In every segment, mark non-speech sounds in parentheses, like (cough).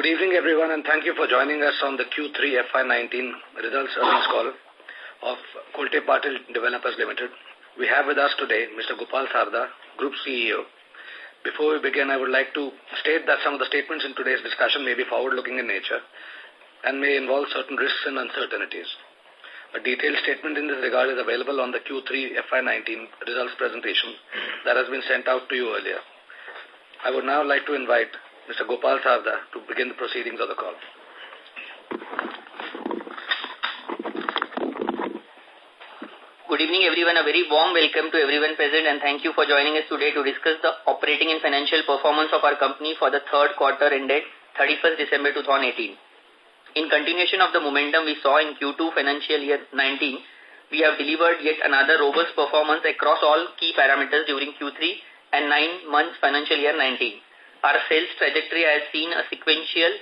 Good evening, everyone, and thank you for joining us on the Q3 FY19 results earnings call of Kolte Patil Developers Limited. We have with us today Mr. Gopal Sarda, Group CEO. Before we begin, I would like to state that some of the statements in today's discussion may be forward-looking in nature and may involve certain risks and uncertainties. A detailed statement in this regard is available on the Q3 FY19 results presentation that has been sent out to you earlier. I would now like to invite Mr. Gopal Sarda to begin the proceedings of the call. Good evening, everyone. A very warm welcome to everyone present and thank you for joining us today to discuss the operating and financial performance of our company for the third quarter ended 31st December 2018. In continuation of the momentum we saw in Q2 financial year 19, we have delivered yet another robust performance across all key parameters during Q3 and 9 months financial year 19. Our sales trajectory has seen a sequential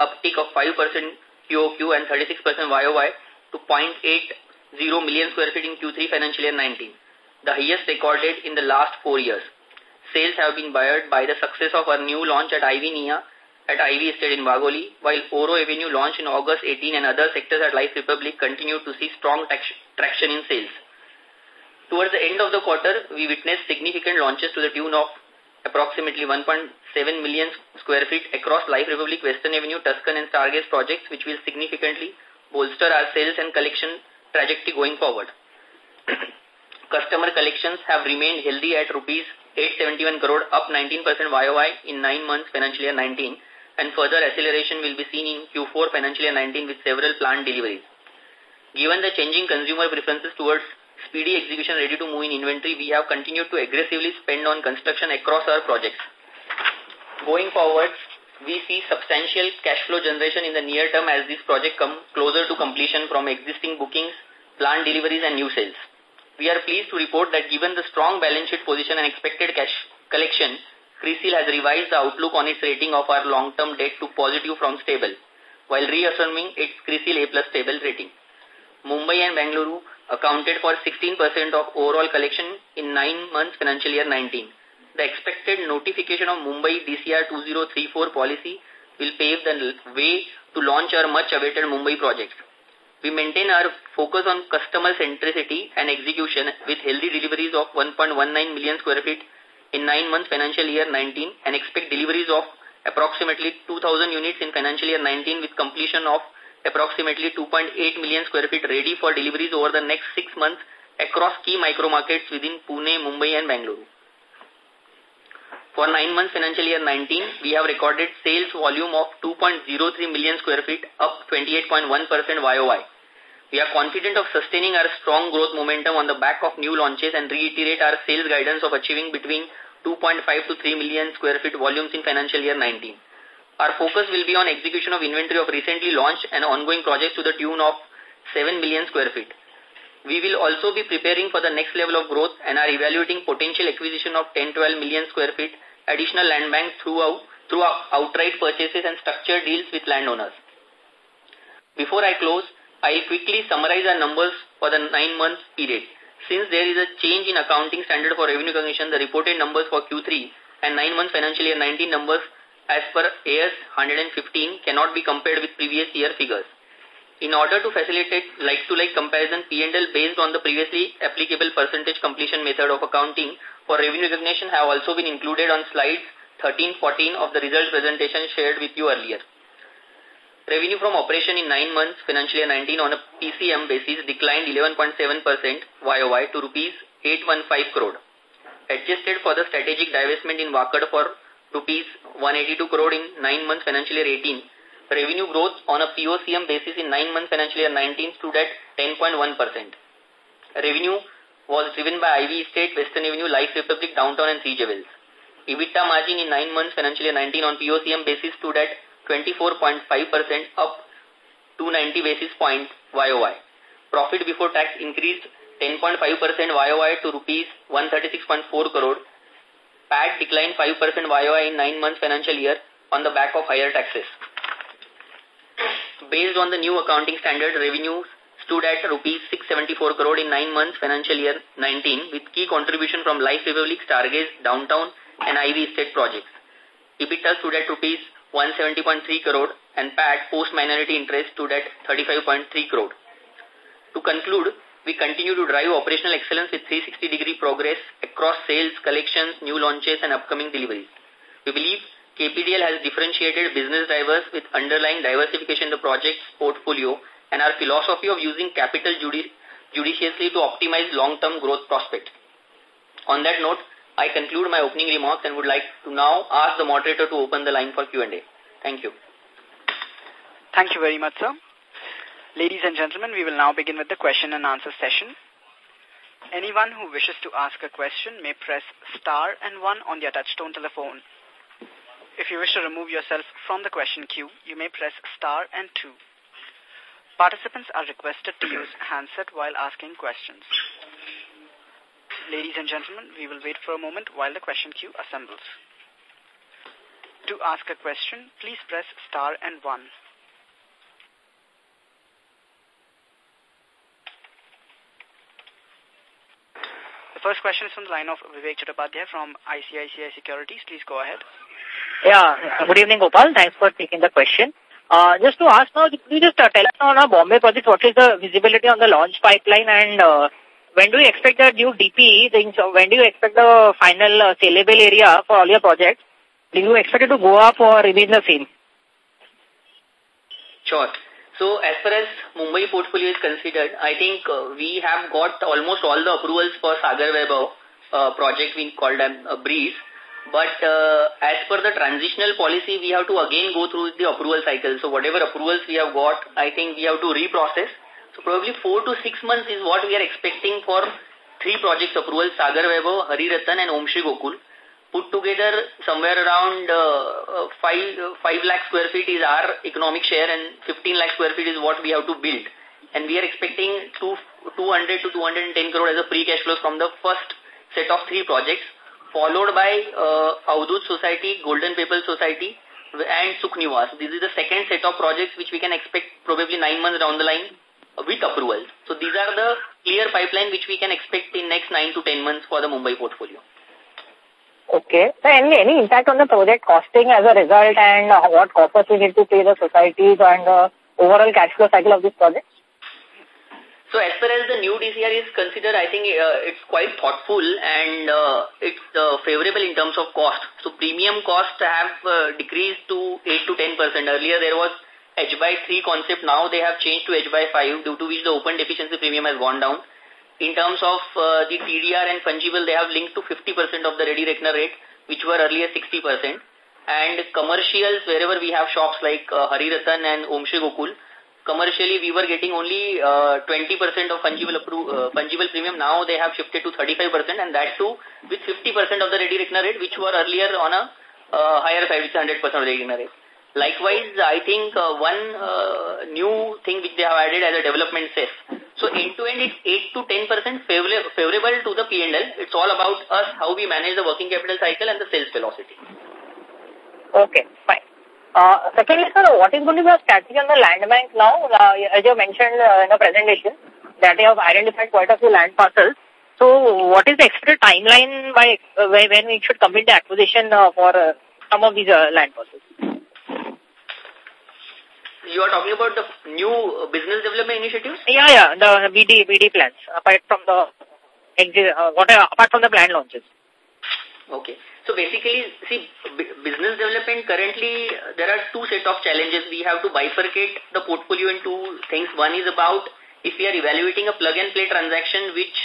uptick of 5% QOQ and 36% YOY to 0.80 million square feet in Q3 financial year 19, the highest recorded in the last four years. Sales have been buoyed by the success of our new launch at Ivy Nia at Ivy Estate in Wagholi, while Oro Avenue launched in August 18 and other sectors at Life Republic continue to see strong traction in sales. Towards the end of the quarter, we witnessed significant launches to the tune of approximately 1.7 million square feet across Life Republic, Western Avenue, Tuscan and Stargaze projects, which will significantly bolster our sales and collection trajectory going forward. (coughs) Customer collections have remained healthy at rupees 871 crore, up 19% YOY in 9 months financial year 19 and further acceleration will be seen in Q4 financial year 19 with several planned deliveries. Given the changing consumer preferences towards speedy execution ready to move in inventory, we have continued to aggressively spend on construction across our projects. Going forward, we see substantial cash flow generation in the near term as this project come closer to completion from existing bookings, planned deliveries and new sales. We are pleased to report that given the strong balance sheet position and expected cash collection, CRISIL has revised the outlook on its rating of our long-term debt to positive from stable, while reaffirming its CRISIL A plus stable rating. Mumbai and Bangalore accounted for 16% of overall collection in 9 months financial year 19. The expected notification of Mumbai DCR 2034 policy will pave the way to launch our much-awaited Mumbai projects. We maintain our focus on customer centricity and execution with healthy deliveries of 1.19 million square feet in 9 months financial year 19 and expect deliveries of approximately 2,000 units in financial year 19 with completion of approximately 2.8 million square feet ready for deliveries over the next 6 months across key micro markets within Pune, Mumbai and Bangalore. For 9 months financial year 19, we have recorded sales volume of 2.03 million square feet, up 28.1% YOY. We are confident of sustaining our strong growth momentum on the back of new launches and reiterate our sales guidance of achieving between 2.5 to 3 million square feet volumes in financial year 19. Our focus will be on execution of inventory of recently launched and ongoing projects to the tune of 7 million square feet. We will also be preparing for the next level of growth and are evaluating potential acquisition of 10-12 million square feet additional land bank throughout, through outright purchases and structured deals with landowners. Before I close, I'll quickly summarize our numbers for the nine months period. Since there is a change in accounting standard for revenue recognition, the reported numbers for Q3 and nine months financial year 19 numbers as per AS 115 cannot be compared with previous year figures. In order to facilitate like-to-like -like comparison, P&L based on the previously applicable percentage completion method of accounting for revenue recognition have also been included on slides 13-14 of the results presentation shared with you earlier. Revenue from operation in 9 months financial year 19 on a PCM basis declined 11.7% YOY to rupees 815 crore. Adjusted for the strategic divestment in Wakad for rupees 182 crore in 9 months financial year 18, revenue growth on a POCM basis in 9 months financial year 19 stood at 10.1%. Revenue was driven by Ivy Estate, Western Avenue, Life Republic, Downtown and Sea Jewels. EBITDA margin in 9 months financial year 19 on POCM basis stood at 24.5% up 290 basis points YOY. Profit before tax increased 10.5% YOY to rupees 136.4 crore. PAT declined 5% YOY in 9 months financial year on the back of higher taxes. Based on the new accounting standard, revenues stood at rupees 674 crore in 9 months financial year 19 with key contribution from Life Republic, Stargaze, Downtown and Ivy Estate projects. EBITDA stood at rupees 170.3 crore and PAT post-minority interest stood at 35.3 crore. To conclude, we continue to drive operational excellence with 360-degree progress across sales, collections, new launches, and upcoming deliveries. We believe KPDL has differentiated business drivers with underlying diversification in the project's portfolio and our philosophy of using capital judi judiciously to optimize long-term growth prospects. On that note, I conclude my opening remarks and would like to now ask the moderator to open the line for Q&A. Thank you. Thank you very much, sir. Ladies and gentlemen, we will now begin with the question and answer session. Anyone who wishes to ask a question may press star and one on their touchtone telephone. If you wish to remove yourself from the question queue, you may press star and two. Participants are requested to use handset while asking questions. Ladies and gentlemen, we will wait for a moment while the question queue assembles. To ask a question, please press star and one. First question is from the line of Vivek Chattopadhyay from ICICI Securities. Please go ahead. Yeah, good evening, Gopal. Thanks for taking the question. Uh, just to ask now, could you just uh, tell us on our Bombay project, what is the visibility on the launch pipeline and uh, when do you expect the new DP things, when do you expect the final uh, saleable area for all your projects? Do you expect it to go up or remain the same? Sure. So as far as Mumbai portfolio is considered, I think uh, we have got almost all the approvals for Sagar Vaibhav uh, project we called them a breeze. But uh, as per the transitional policy, we have to again go through the approval cycle. So whatever approvals we have got, I think we have to reprocess so probably four to six months is what we are expecting for three projects approval, Sagar Vaibhav, Hari Ratan and Om Gokul. Put together somewhere around uh, uh, 5, uh, 5 lakh square feet is our economic share and 15 lakh square feet is what we have to build. And we are expecting two, 200 to 210 crore as a free cash flows from the first set of three projects, followed by uh, Society, Golden People Society, and Sukhnivas. This is the second set of projects which we can expect probably nine months down the line with approval. So these are the clear pipeline which we can expect in next 9 to 10 months for the Mumbai portfolio. Okay. So any, any impact on the project costing as a result and uh, what costs we need to pay the societies and the overall cash flow cycle of this project? So as far as the new DCR is considered, I think uh, it's quite thoughtful and uh, it's uh, favorable in terms of cost. So premium costs have uh, decreased to 8 to 10 percent. Earlier there was H by 3 concept, now they have changed to H by 5 due to which the open deficiency premium has gone down. In terms of uh, the TDR and fungible, they have linked to 50% of the ready reckoner rate, which were earlier 60%. And commercials, wherever we have shops like uh, Hari Ratan and Om Gokul, commercially we were getting only 20% uh, of fungible, uh, fungible premium. Now they have shifted to 35% and that too with 50% of the ready reckoner rate, which were earlier on a uh, higher side, which is 100% of the ready reckoner rate. Likewise, I think uh, one uh, new thing which they have added as a development safe. So end-to-end -end it's 8 to 10% favorable, favorable to the P&L. It's all about us, how we manage the working capital cycle and the sales velocity. Okay, fine. Uh, secondly, sir, what is going to be the strategy on the land bank now? Uh, as you mentioned uh, in the presentation, that you have identified quite a few land parcels. So, what is the expected timeline by uh, when we should complete the acquisition uh, for uh, some of these uh, land parcels? You are talking about the new business development initiatives? Yeah, yeah, the BD, BD plans, apart from the, uh, what are, apart from the plan launches. Okay. So basically, see, business development currently, there are two set of challenges. We have to bifurcate the portfolio into things. One is about if we are evaluating a plug and play transaction, which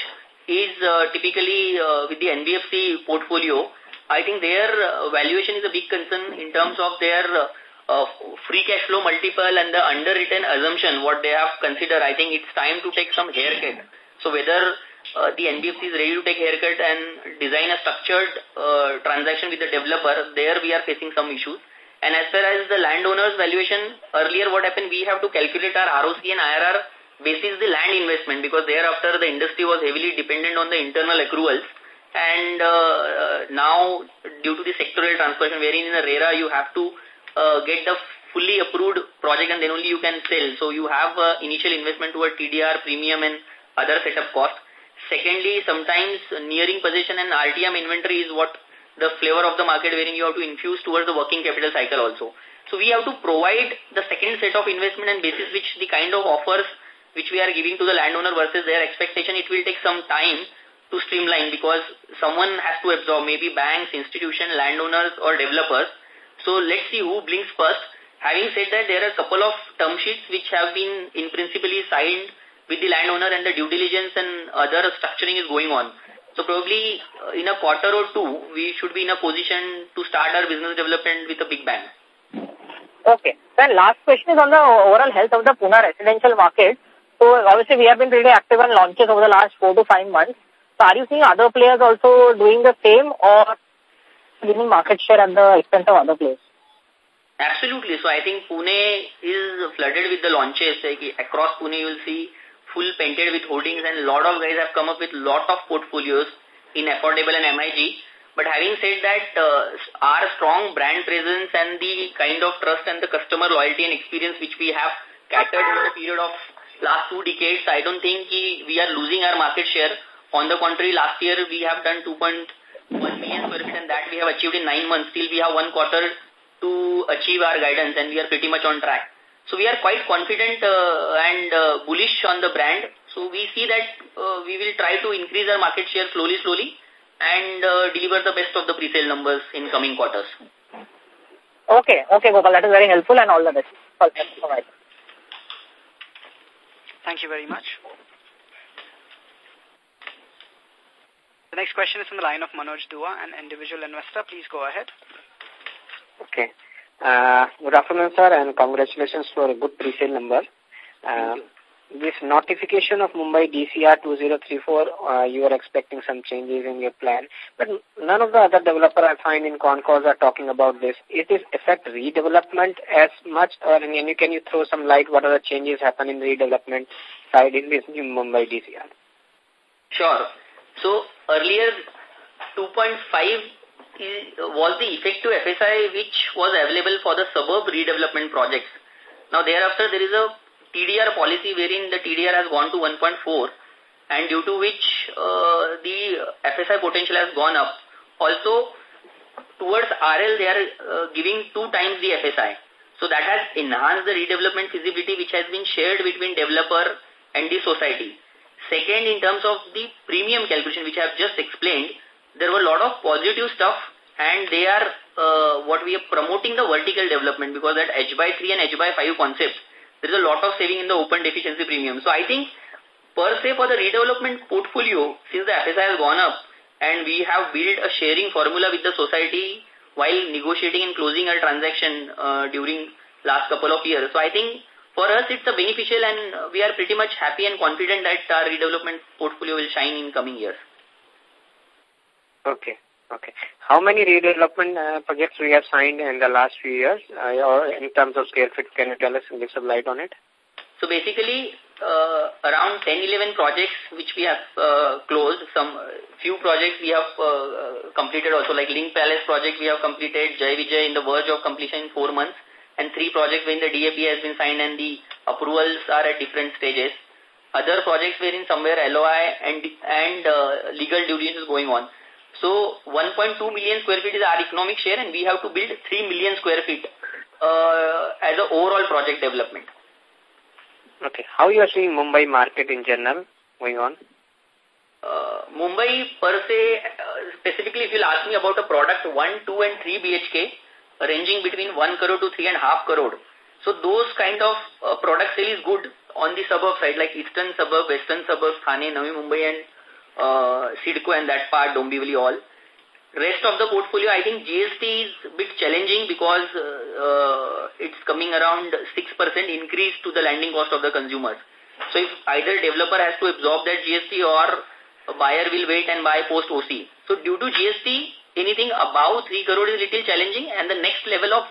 is uh, typically uh, with the NBFC portfolio, I think their uh, valuation is a big concern in terms of their uh, free cash flow multiple and the underwritten assumption, what they have considered, I think it's time to take some haircut. So whether uh, the NBFC is ready to take haircut and design a structured uh, transaction with the developer, there we are facing some issues. And as far as the landowner's valuation, earlier what happened, we have to calculate our ROC and IRR basis the land investment because thereafter the industry was heavily dependent on the internal accruals. And uh now, due to the sectoral transformation, wherein in the RERA you have to uh, get the fully approved project and then only you can sell. So you have uh, initial investment toward TDR, premium and other setup costs. Secondly, sometimes nearing position and RTM inventory is what the flavor of the market wherein you have to infuse towards the working capital cycle also. So we have to provide the second set of investment and basis which the kind of offers which we are giving to the landowner versus their expectation, it will take some time to streamline because someone has to absorb, maybe banks, institution, landowners or developers. So let's see who blinks first. Having said that, there are a couple of term sheets which have been in principally signed with the landowner and the due diligence and other structuring is going on. So probably uh, in a quarter or two, we should be in a position to start our business development with a big bang. Okay. Then last question is on the overall health of the Pune residential market. So obviously we have been really active on launches over the last four to five months. So are you seeing other players also doing the same or gaining market share at the expense of other players? Absolutely. So I think Pune is flooded with the launches. Like across Pune you will see full painted with holdings and a lot of guys have come up with lot of portfolios in affordable and MIG. But having said that, uh, our strong brand presence and the kind of trust and the customer loyalty and experience which we have catered over a period of last two decades, I don't think we are losing our market share. On the contrary, last year we have done 2.1 million square feet and that we have achieved in nine months. Still we have one quarter to achieve our guidance and we are pretty much on track. So we are quite confident uh, and uh, bullish on the brand. So we see that uh, we will try to increase our market share slowly, slowly and uh, deliver the best of the pre-sale numbers in coming quarters. Okay, okay, Gopal, that is very helpful and all the best. Thank you very much. The next question is from the line of Manoj Dua, an individual investor. Please go ahead. Okay. Uh, good afternoon, sir, and congratulations for a good pre-sale number. Uh, this notification of Mumbai DCR 2034, uh, you are expecting some changes in your plan, but none of the other developer I find in Concourse are talking about this. It is affect redevelopment as much, or can you, can you throw some light what are the changes happen in redevelopment side in this new Mumbai DCR? Sure. So earlier 2.5 was the effective FSI which was available for the suburb redevelopment projects. Now thereafter there is a TDR policy wherein the TDR has gone to 1.4 and due to which uh, the FSI potential has gone up. Also towards RL they are uh, giving two times the FSI. So that has enhanced the redevelopment feasibility which has been shared between developer and the society. Second, in terms of the premium calculation which I have just explained, there were a lot of positive stuff and they are uh, what we are promoting the vertical development because that H by 3 and H by 5 concept, there is a lot of saving in the open deficiency premium. So I think per se for the redevelopment portfolio, since the FSI has gone up and we have built a sharing formula with the society while negotiating and closing our transaction uh, during last couple of years. So I think for us it's a beneficial and we are pretty much happy and confident that our redevelopment portfolio will shine in coming years. Okay. Okay. How many redevelopment uh, projects we have signed in the last few years, uh, or in terms of square feet? Can you tell us and give some light on it? So basically, uh, around 10-11 projects which we have uh, closed. Some uh, few projects we have uh, uh, completed also, like Link Palace project we have completed, Jai Vijay in the verge of completion in four months, and three projects when the DAP has been signed and the approvals are at different stages. Other projects wherein somewhere LOI and and uh, legal diligence is going on. So 1.2 million square feet is our economic share and we have to build 3 million square feet uh, as an overall project development. Okay. How you are seeing Mumbai market in general going on? Uh, Mumbai per se, uh, specifically if you'll ask me about a product 1, 2 and 3 BHK ranging between 1 crore to 3.5 crore. So those kind of uh, product sale is good on the suburb side like eastern suburb, western suburb, Thane, Navi Mumbai and uh, CIDCO and that part, Dombivli all. Rest of the portfolio, I think GST is a bit challenging because uh, uh, it's coming around 6% increase to the landing cost of the consumers. So if either developer has to absorb that GST or buyer will wait and buy post OC. So due to GST, anything above 3 crore is little challenging and the next level of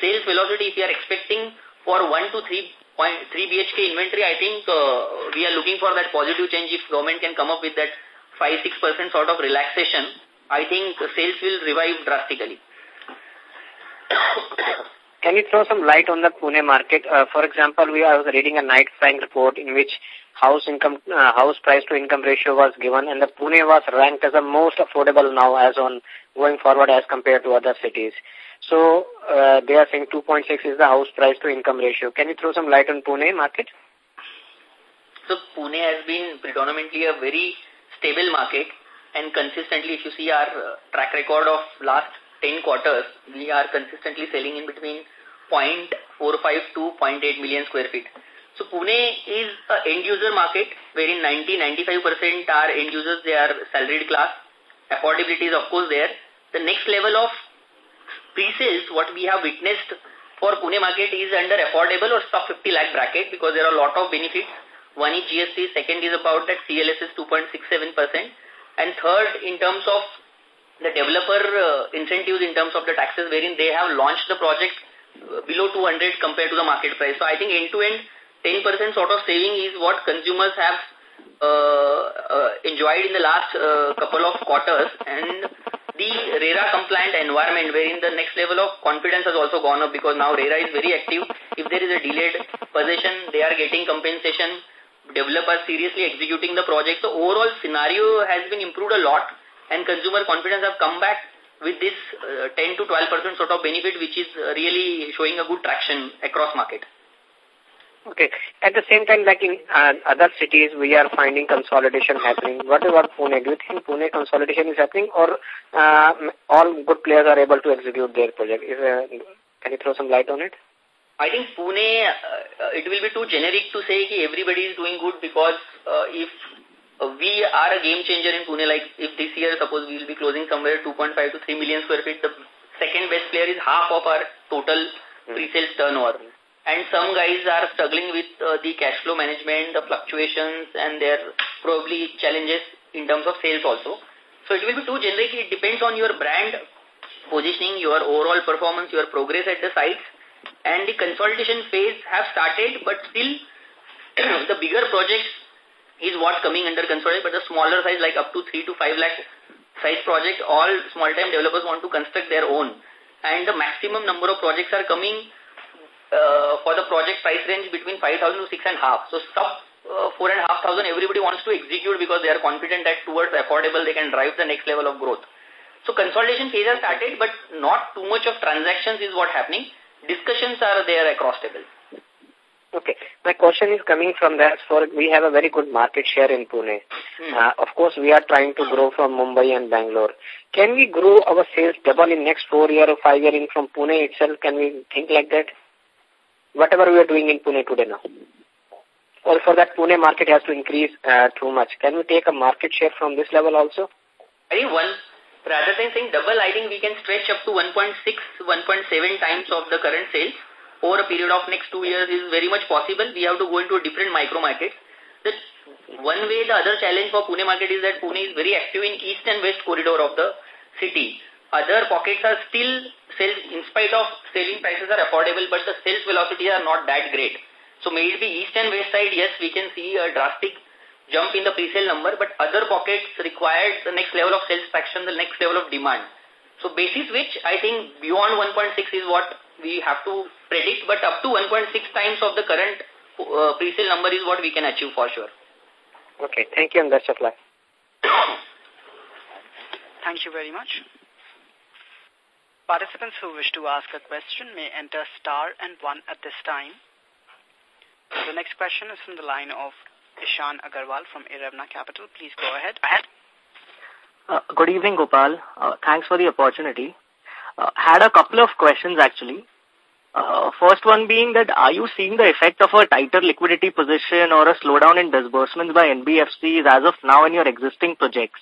sales velocity if you are expecting for 1 to 3 point 3 BHK inventory, I think uh, we are looking for that positive change if government can come up with that 5-6% sort of relaxation, I think sales will revive drastically. can you throw some light on the Pune market? Uh, for example, we are reading a Knight Frank report in which house income, uh, house price to income ratio was given and the Pune was ranked as the most affordable now as on going forward as compared to other cities. So uh, they are saying 2.6 is the house price to income ratio. Can you throw some light on Pune market? So Pune has been predominantly a very stable market and consistently if you see our uh, track record of last 10 quarters, we are consistently selling in between 0.45 to 0.8 million square feet. So Pune is a end user market wherein 90-95% are end users, they are salaried class. Affordability is of course there. The next level of pre-sales, what we have witnessed for Pune market is under affordable or sub 50 lakh bracket because there are a lot of benefits. One is GST, second is about that CLS is 2.67%, and third in terms of the developer uh, incentives in terms of the taxes wherein they have launched the project uh, below 200 compared to the market price. So I think end-to-end 10% sort of saving is what consumers have uh, uh, enjoyed in the last uh, couple of quarters and the RERA compliant environment wherein the next level of confidence has also gone up because now RERA is very active. If there is a delayed possession, they are getting compensation. Developers seriously executing the project. So overall scenario has been improved a lot and consumer confidence have come back with this uh, 10 to 12% sort of benefit which is really showing a good traction across market. Okay. At the same time, like in uh, other cities, we are finding consolidation happening. What about Pune? Do you think Pune consolidation is happening or uh, all good players are able to execute their project? Is, uh, can you throw some light on it? I think Pune, uh, it will be too generic to say that everybody is doing good because uh, if we are a game changer in Pune, like if this year, suppose we will be closing somewhere 2.5 to 3 million square feet, the second best player is half of our total hmm. pre-sales turnover and some guys are struggling with uh, the cash flow management, the fluctuations, and their probably challenges in terms of sales also. So it will be too generic. It depends on your brand positioning, your overall performance, your progress at the sites, and the consolidation phase have started, but still (clears throat) the bigger projects is what coming under consolidation, but the smaller size like up to 3 to 5 lakh size project, all small-time developers want to construct their own. And the maximum number of projects are coming uh, for the project price range between 5,000 to 6.5. So sub uh, 4,500 everybody wants to execute because they are confident that towards affordable they can drive the next level of growth. So consolidation phase has started but not too much of transactions is what happening. Discussions are there across table. Okay. My question is coming from that for we have a very good market share in Pune. Hmm. Uh, of course, we are trying to grow from Mumbai and Bangalore. Can we grow our sales double in next four year or five year in from Pune itself? Can we think like that? Whatever we are doing in Pune today now. Or for that Pune market has to increase uh, too much. Can we take a market share from this level also? I think one, rather than saying double, I think we can stretch up to 1.6, 1.7 times of the current sales over a period of next two years is very much possible. We have to go into a different micro market. The one way, the other challenge for Pune market is that Pune is very active in east and west corridor of the city. Other pockets are still sales, in spite of selling prices are affordable, but the sales velocity are not that great. So maybe east and west side, yes, we can see a drastic jump in the pre-sale number, but other pockets required the next level of sales traction, the next level of demand. So basis which I think beyond 1.6 is what we have to predict, but up to 1.6 times of the current uh, pre-sale number is what we can achieve for sure. Okay, thank you and best of luck. (coughs) Thank you very much. Participants who wish to ask a question may enter star and one at this time. The next question is from the line of Ishan Agarwal from Erevna Capital. Please go ahead. Uh, good evening, Gopal. Uh, thanks for the opportunity. Uh, had a couple of questions actually. Uh, first one being that are you seeing the effect of a tighter liquidity position or a slowdown in disbursements by NBFCs as of now in your existing projects?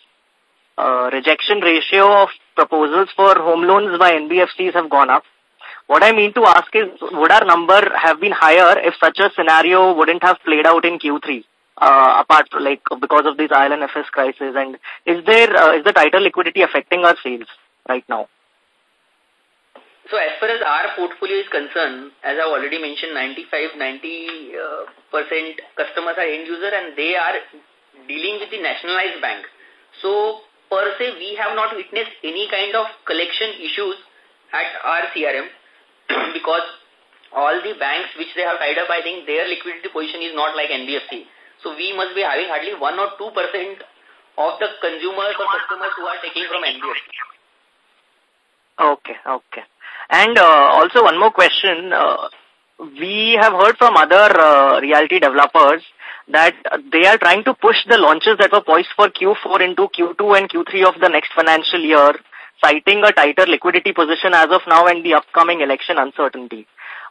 Uh, rejection ratio of proposals for home loans by NBFCs have gone up. What I mean to ask is, would our number have been higher if such a scenario wouldn't have played out in Q3? Uh, apart like because of this IL&FS crisis and is there uh, is the tighter liquidity affecting our sales right now? So as far as our portfolio is concerned, as I've already mentioned, 95, 90 uh, percent customers are end user and they are dealing with the nationalized bank. So per se, we have not witnessed any kind of collection issues at our CRM. (clears throat) because all the banks which they have tied up, I think their liquidity position is not like NBFC. So we must be having hardly 1 or 2% of the consumers or customers who are taking from NBFC. Okay, okay. And uh, also one more question. Uh, we have heard from other uh, developers that they are trying to push the launches that were poised for Q4 into Q2 and Q3 of the next financial year, citing a tighter liquidity position as of now and the upcoming election uncertainty.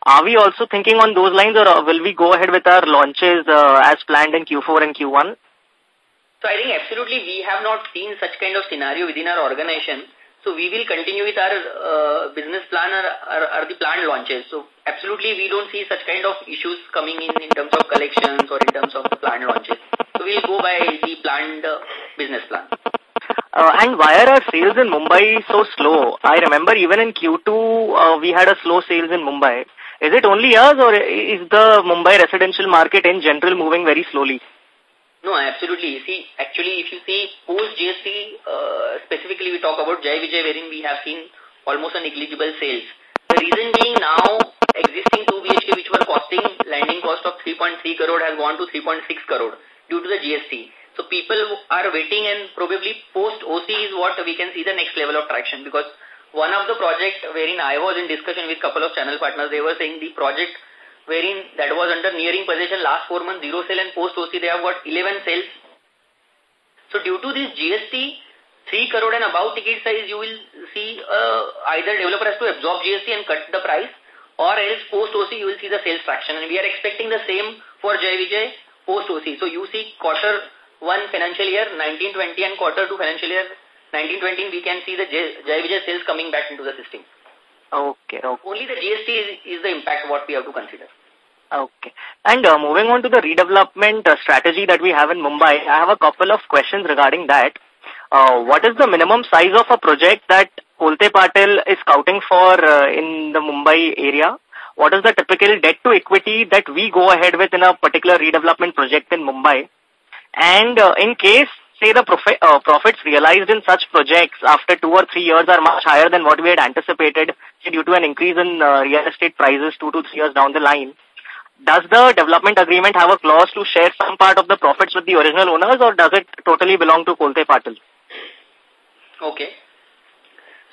Are we also thinking on those lines or will we go ahead with our launches uh, as planned in Q4 and Q1? So I think absolutely we have not seen such kind of scenario within our organization. So we will continue with our uh, business plan or, or, or, the planned launches. So absolutely we don't see such kind of issues coming in in terms of collections or in terms of the planned launches. So we'll go by the planned uh, business plan. Uh, and why are our sales in Mumbai so slow? I remember even in Q2 uh, we had a slow sales in Mumbai. Is it only us or is the Mumbai residential market in general moving very slowly? No, absolutely. See, actually, if you see post GST, uh, specifically we talk about Jai Vijay, wherein we have seen almost a negligible sales. The reason being now existing 2 BHK which were costing landing cost of 3.3 crore has gone to 3.6 crore due to the GST. So people are waiting and probably post OC is what we can see the next level of traction because one of the projects wherein I was in discussion with couple of channel partners, they were saying the project wherein that was under nearing possession last four months, zero sale and post OC, they have got 11 sales. So due to this GST, 3 crore and above ticket size, you will see uh, either developer has to absorb GST and cut the price or else post OC, you will see the sales traction. And we are expecting the same for Jai Vijay post OC. So you see quarter 1 financial year 1920 and quarter 2 financial year 1920, we can see the Jai Vijay sales coming back into the system. Okay, okay. Only the GST is, is the impact what we have to consider. Okay. And uh, moving on to the redevelopment uh, strategy that we have in Mumbai, I have a couple of questions regarding that. Uh, what is the minimum size of a project that Kolte Patil is scouting for uh, in the Mumbai area? What is the typical debt to equity that we go ahead with in a particular redevelopment project in Mumbai? And uh, in case say the profi uh, profits realized in such projects after two or three years are much higher than what we had anticipated due to an increase in uh, real estate prices two to three years down the line. Does the development agreement have a clause to share some part of the profits with the original owners or does it totally belong to Kolte Patil? Okay.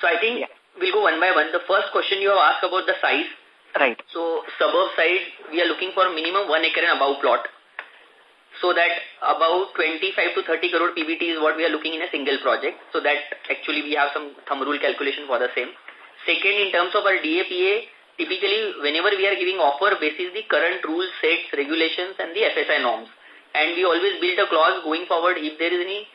So I think yeah. we'll go one by one. The first question you have asked about the size. Right. So suburb side, we are looking for minimum one acre and above plot so that about 25 to 30 crore PBT is what we are looking in a single project. So that actually we have some thumb rule calculation for the same. Second, in terms of our DAPA, typically whenever we are giving offer basis the current rules, sets, regulations and the FSI norms. And we always build a clause going forward if there is any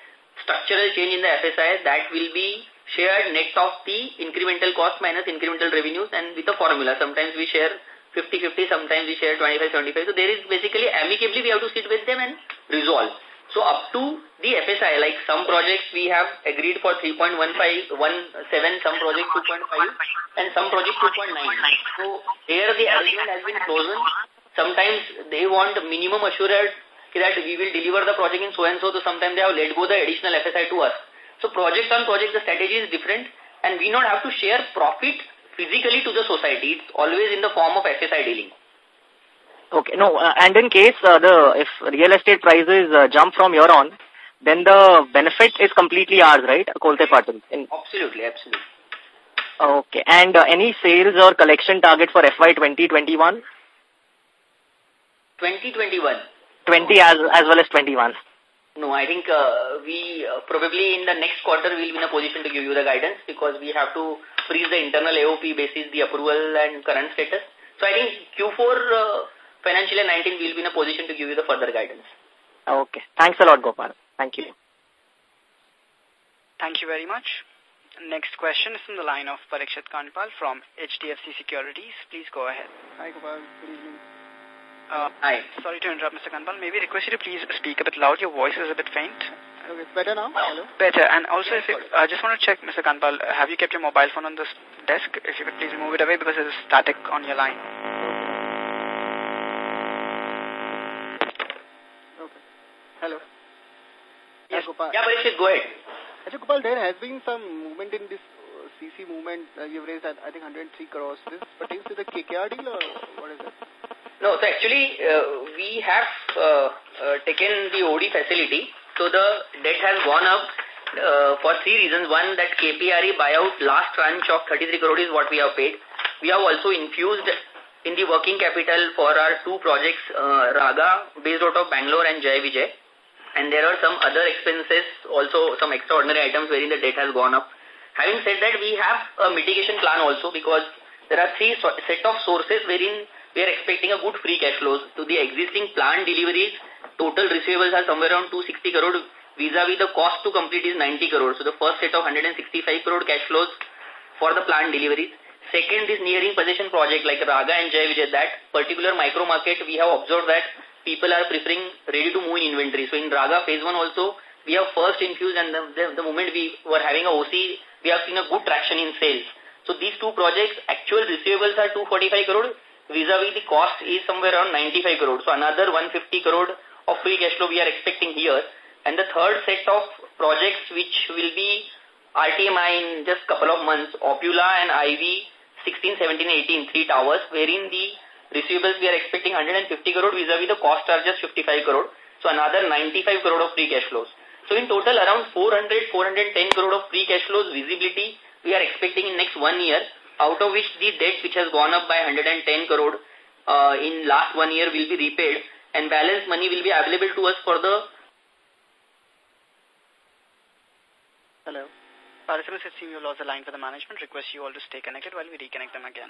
structural change in the FSI that will be shared net of the incremental cost minus incremental revenues and with a formula. Sometimes we share 50-50, sometimes we share 25-75. So there is basically amicably we have to sit with them and resolve. So up to the FSI, like some projects we have agreed for 3.15, 17, some projects 2.5 and some projects 2.9. So here the agreement has been frozen. Sometimes they want minimum assurance that we will deliver the project in so and so, so sometimes they have let go the additional FSI to us. So project on project the strategy is different and we not have to share profit physically to the society. It's always in the form of FSI dealing. Okay, no, uh, and in case uh, the if real estate prices uh, jump from your on, then the benefit is completely ours, right? Kolte Patil. Absolutely, absolutely. Okay, and uh, any sales or collection target for FY 2021? 2021. 20 as, as well as 21. No, I think uh, we uh, probably in the next quarter we'll be in a position to give you the guidance because we have to freeze the internal AOP basis, the approval and current status. So I think Q4 uh, financial year 19 will be in a position to give you the further guidance. Okay. Thanks a lot, Gopal. Thank you. Thank you very much. Next question is from the line of Parikshit Kanpal from HDFC Securities. Please go ahead. Hi, Gopal. Good evening. Uh, Hi. Sorry to interrupt, Mr. Kanpal. Maybe request you to please speak a bit loud. Your voice is a bit faint. Okay, it's better now? Hello? Better. And also, if you, I uh, just want to check, Mr. Kanpal, have you kept your mobile phone on this desk? If you could please move it away because it is static on your line. Okay. Hello. Yes. Yeah, Gopal. Yeah, Parikshit, go ahead. Actually, Gopal, there has been some movement in this uh, CC ODC movement, uh, you've raised, I think, 103 crores. This pertains to the KKR deal or what is it? No, so actually, uh, we have uh, uh, taken the OD facility. So the debt has gone up uh, for three reasons. One, that KPRE buyout last tranche of 33 crore is what we have paid. We have also infused in the working capital for our two projects, uh, Raga, based out of Bangalore and Jai Vijay. And there are some other expenses, also some extraordinary items wherein the debt has gone up. Having said that, we have a mitigation plan also because there are three set of sources wherein we are expecting a good free cash flows. To the existing plant deliveries, total receivables are somewhere around 260 crore vis-a-vis -vis the cost to complete is 90 crore. So the first set of 165 crore cash flows for the plant deliveries. Second is nearing possession project like Raga and Jai Vijay. That particular micro market, we have observed that people are preferring ready to move in inventory. So in Raga phase 1 also, we have first infused and the, the, the moment we were having a OC, we have seen a good traction in sales. So these two projects, actual receivables are 245 crore, vis-a-vis -vis the cost is somewhere around 95 crore. So another 150 crore of free cash flow we are expecting here. And the third set of projects which will be RTMI in just couple of months, Opula and Ivy 16, 17, 18, three towers, wherein the receivables we are expecting 150 crore vis-a-vis -vis the cost are just 55 crore. So another 95 crore of free cash flows. So in total around 400, 410 crore of free cash flows visibility we are expecting in next one year, out of which the debt which has gone up by 110 crore uh, in last one year will be repaid and balance money will be available to us for the Hello. Participants, it seems you lost the line for the management. Request you all to stay connected while we reconnect them again.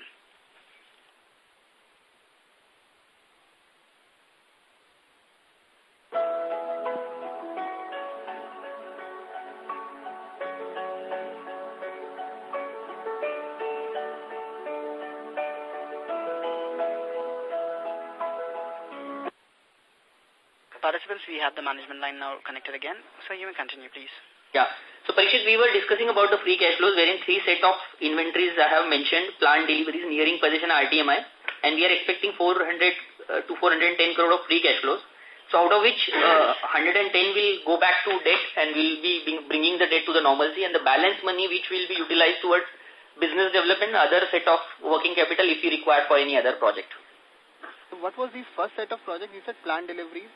We have the management line now connected again. So you may continue, please. Yeah. So, Parikshit, we were discussing about the free cash flows wherein three set of inventories I have mentioned, plant deliveries, nearing possession RTMI, and we are expecting 400 uh, to 410 crore of free cash flows. So, out of which uh, 110 will go back to debt and will be bringing the debt to the normalcy and the balance money which will be utilized towards business development, other set of working capital if you require for any other project. What was the first set of projects? You said plant deliveries?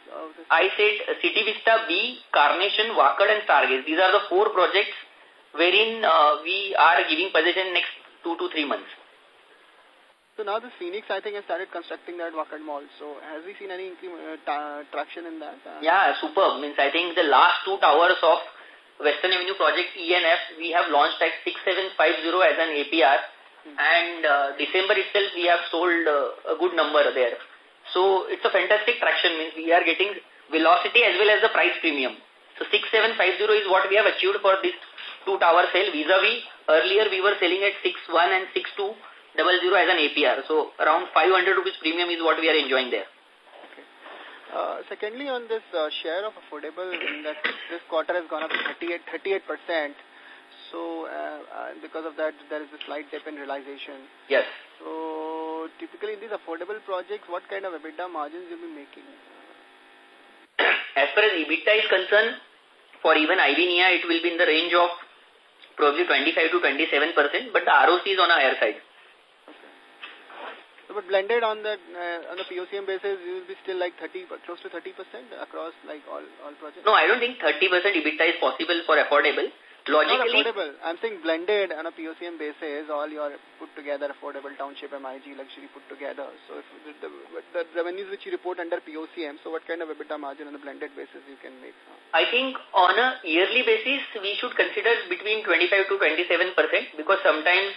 I said City Vista B, Carnation, Wakad and Stargaze. These are the four projects wherein uh, we are giving possession next two to three months. So now the Phoenix, I think, has started constructing that Wakad Mall. So has we seen any uh, traction in that? Uh, yeah, superb. Means I think the last two towers of Western Avenue project ENF, we have launched at 6750 as an APR and uh, December itself we have sold uh, a good number there. So it's a fantastic traction means we are getting velocity as well as the price premium. So 6750 is what we have achieved for this two tower sale vis-a-vis -vis earlier we were selling at 61 and 6200 as an APR. So around 500 rupees premium is what we are enjoying there. Uh, secondly, on this uh, share of affordable, that this quarter has gone up to 38, 38%. So, uh, uh, because of that, there is a slight dip in realization. Yes. So, typically in these affordable projects, what kind of EBITDA margins you'll be making? As far as EBITDA is concerned, for even Ivy Nia, it will be in the range of probably 25 to 27 percent, but the ROC is on a higher side. So, but blended on the uh, on the POCM basis, you will be still like 30, close to 30 percent across like all all projects. No, I don't think 30 percent EBITDA is possible for affordable. Logically, Not affordable. I'm saying blended on a POCM basis, all your put together affordable township, MIG, luxury put together. So if the, the, the revenues which you report under POCM, so what kind of EBITDA margin on a blended basis you can make? I think on a yearly basis, we should consider between 25 to 27 percent because sometimes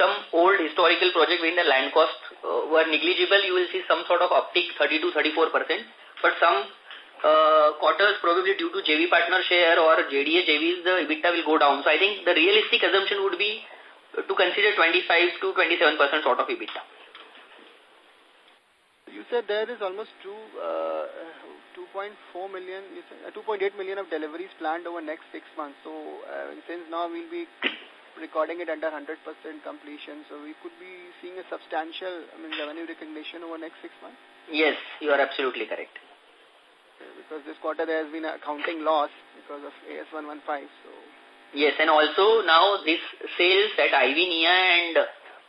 some old historical project where the land cost uh, were negligible, you will see some sort of uptick 30 to 34 percent. But some uh, quarters probably due to JV partner share or JDA JVs, the EBITDA will go down. So I think the realistic assumption would be to consider 25 to 27% sort of EBITDA. You said there is almost two, uh, 2.4 million, uh, 2.8 million of deliveries planned over next six months. So uh, since now we'll be recording it under 100% completion, so we could be seeing a substantial I mean, revenue recognition over next six months? Yes, you are absolutely correct because this quarter there has been a accounting loss because of AS115. So. Yes, and also now this sales at Ivy Nia and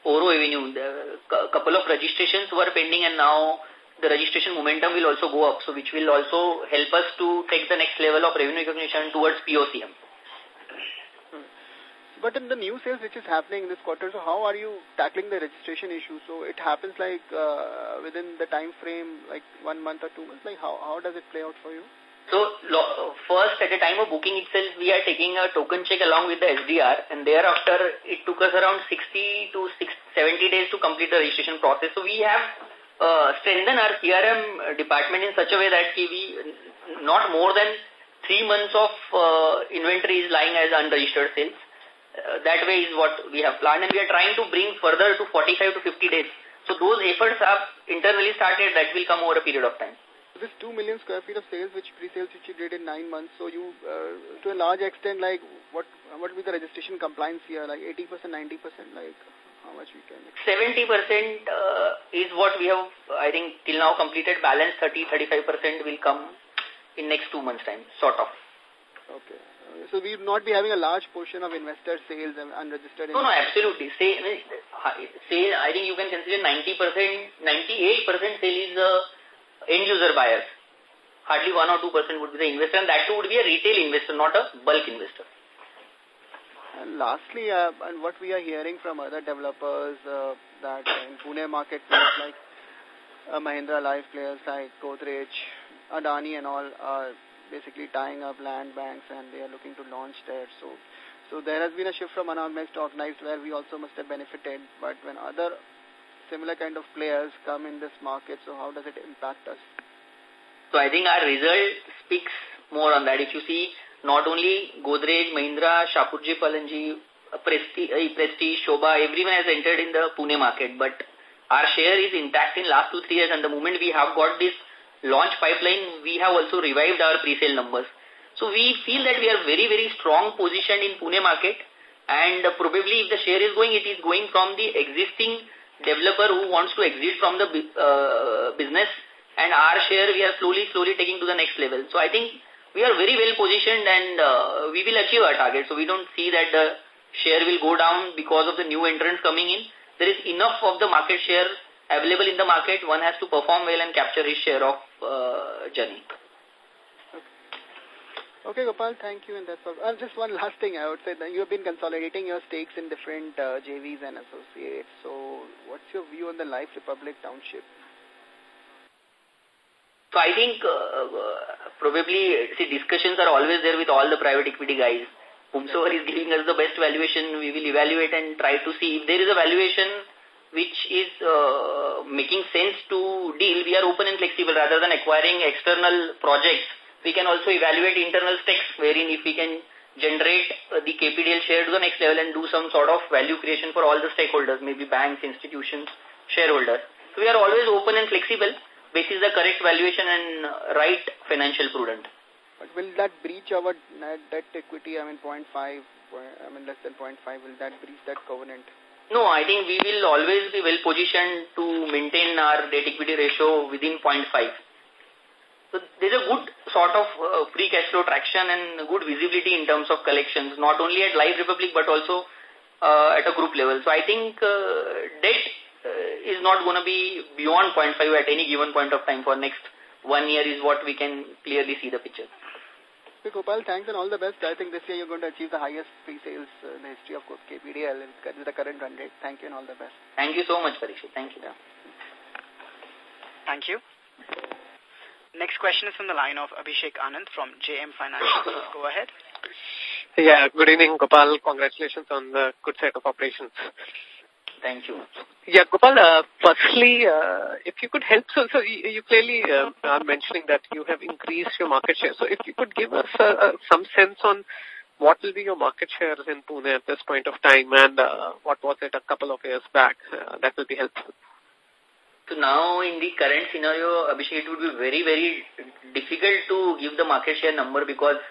Oro Avenue, the couple of registrations were pending and now the registration momentum will also go up, so which will also help us to take the next level of revenue recognition towards POCM. But in the new sales which is happening in this quarter, so how are you tackling the registration issue? So it happens like uh, within the time frame, like one month or two months, like how, how does it play out for you? So first, at the time of booking itself, we are taking a token check along with the SDR, and thereafter it took us around 60 to 70 days to complete the registration process. So we have uh, strengthened our CRM department in such a way that we not more than three months of uh, inventory is lying as unregistered sales. Uh, that way is what we have planned, and we are trying to bring further to 45 to 50 days. So those efforts have internally started. That will come over a period of time this 2 million square feet of sales, which pre-sales which you did in nine months, so you, uh, to a large extent, like, what what will be the registration compliance here, like 80%, 90%, like, how much we can? 70% uh, is what we have, I think, till now completed. Balance 30, 35% will come in next two months' time, sort of. Okay. So we will not be having a large portion of investor sales and unregistered. No, no, absolutely. Say, say, I think you can consider 90%, 98% sale is the end user buyers. Hardly 1 or 2% would be the investor, and that too would be a retail investor, not a bulk investor. And lastly, uh, and what we are hearing from other developers uh, that in Pune market players like uh, Mahindra Life players like Godrej, Adani and all are basically tying up land banks and they are looking to launch there. So, so there has been a shift from unorganized to organized where we also must have benefited. But when other similar kind of players come in this market, so how does it impact us? So I think our result speaks more on that. If you see, not only Godrej, Mahindra, Shapoorji Pallonji, Presti, uh, Prestige, Shobha, everyone has entered in the Pune market, but our share is intact in last two, three years, and the moment we have got this launch pipeline, we have also revived our pre-sale numbers. So we feel that we are very, very strong positioned in Pune market, and probably if the share is going, it is going from the existing developer who wants to exit from the uh, business and our share we are slowly, slowly taking to the next level. So I think we are very well positioned and uh, we will achieve our target. So we don't see that the share will go down because of the new entrants coming in. There is enough of the market share available in the market. One has to perform well and capture his share of uh, journey. Okay, Gopal, thank you. And that's all. Uh, just one last thing I would say that you have been consolidating your stakes in different uh, JVs and associates. So what's your view on the Life Republic Township? So I think uh, uh, probably, see, discussions are always there with all the private equity guys. Whomsoever is giving us the best valuation, we will evaluate and try to see if there is a valuation which is uh, making sense to deal, we are open and flexible rather than acquiring external projects we can also evaluate internal stakes wherein if we can generate uh, the KPDL share to the next level and do some sort of value creation for all the stakeholders, maybe banks, institutions, shareholders. So we are always open and flexible. This is the correct valuation and right financial prudent. But will that breach our net debt equity, I mean 0.5, I mean less than 0.5, will that breach that covenant? No, I think we will always be well positioned to maintain our debt equity ratio within 0.5. So there's a good sort of uh, free cash flow traction and good visibility in terms of collections, not only at Life Republic but also uh, at a group level. So I think uh, debt is not going to be beyond 0.5 at any given point of time for next one year is what we can clearly see the picture. Okay, Gopal, thanks and all the best. I think this year you're going to achieve the highest pre-sales uh, in the history of KPDL with the current run rate. Thank you and all the best. Thank you so much, Parikshit. Thank you. Yeah. Thank you. Next question is from the line of Abhishek Anand from JM Financial. Go ahead. Yeah, good evening, Gopal. Congratulations on the good set of operations. Thank you. Yeah, Gopal, uh, firstly, uh, if you could help, so, so you, you clearly uh, are mentioning that you have increased your market share. So if you could give us uh, uh, some sense on what will be your market share in Pune at this point of time and uh, what was it a couple of years back, uh, that will be helpful. So now in the current scenario, Abhishek, it would be very, very difficult to give the market share number because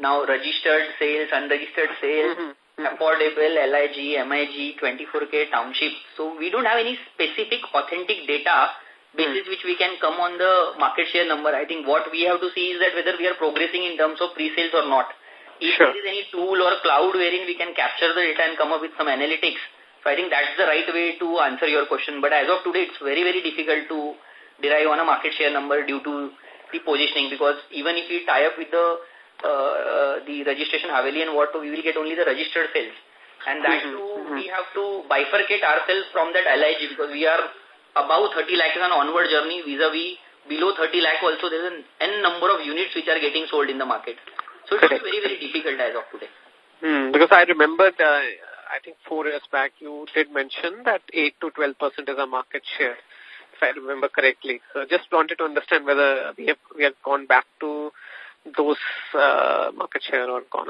now registered sales, unregistered sales, mm -hmm. Affordable, LIG, MIG, 24K township. So we don't have any specific authentic data basis mm. which we can come on the market share number. I think what we have to see is that whether we are progressing in terms of pre-sales or not. if sure. there is any tool or cloud wherein we can capture the data and come up with some analytics, so I think that's the right way to answer your question. But as of today, it's very, very difficult to derive on a market share number due to the positioning because even if we tie up with the uh, uh, the registration Haveli and what, we will get only the registered sales. And that mm -hmm. too, we have to bifurcate ourselves from that LIG because we are above 30 lakh is an onward journey vis-a-vis -vis below 30 lakh also there is an n number of units which are getting sold in the market. So it's Correct. very, very difficult as of today. Hmm, because I remember, uh, I think four years back, you did mention that 8 to 12% is a market share, if I remember correctly. So just wanted to understand whether we have, we have gone back to those uh, market share or gone.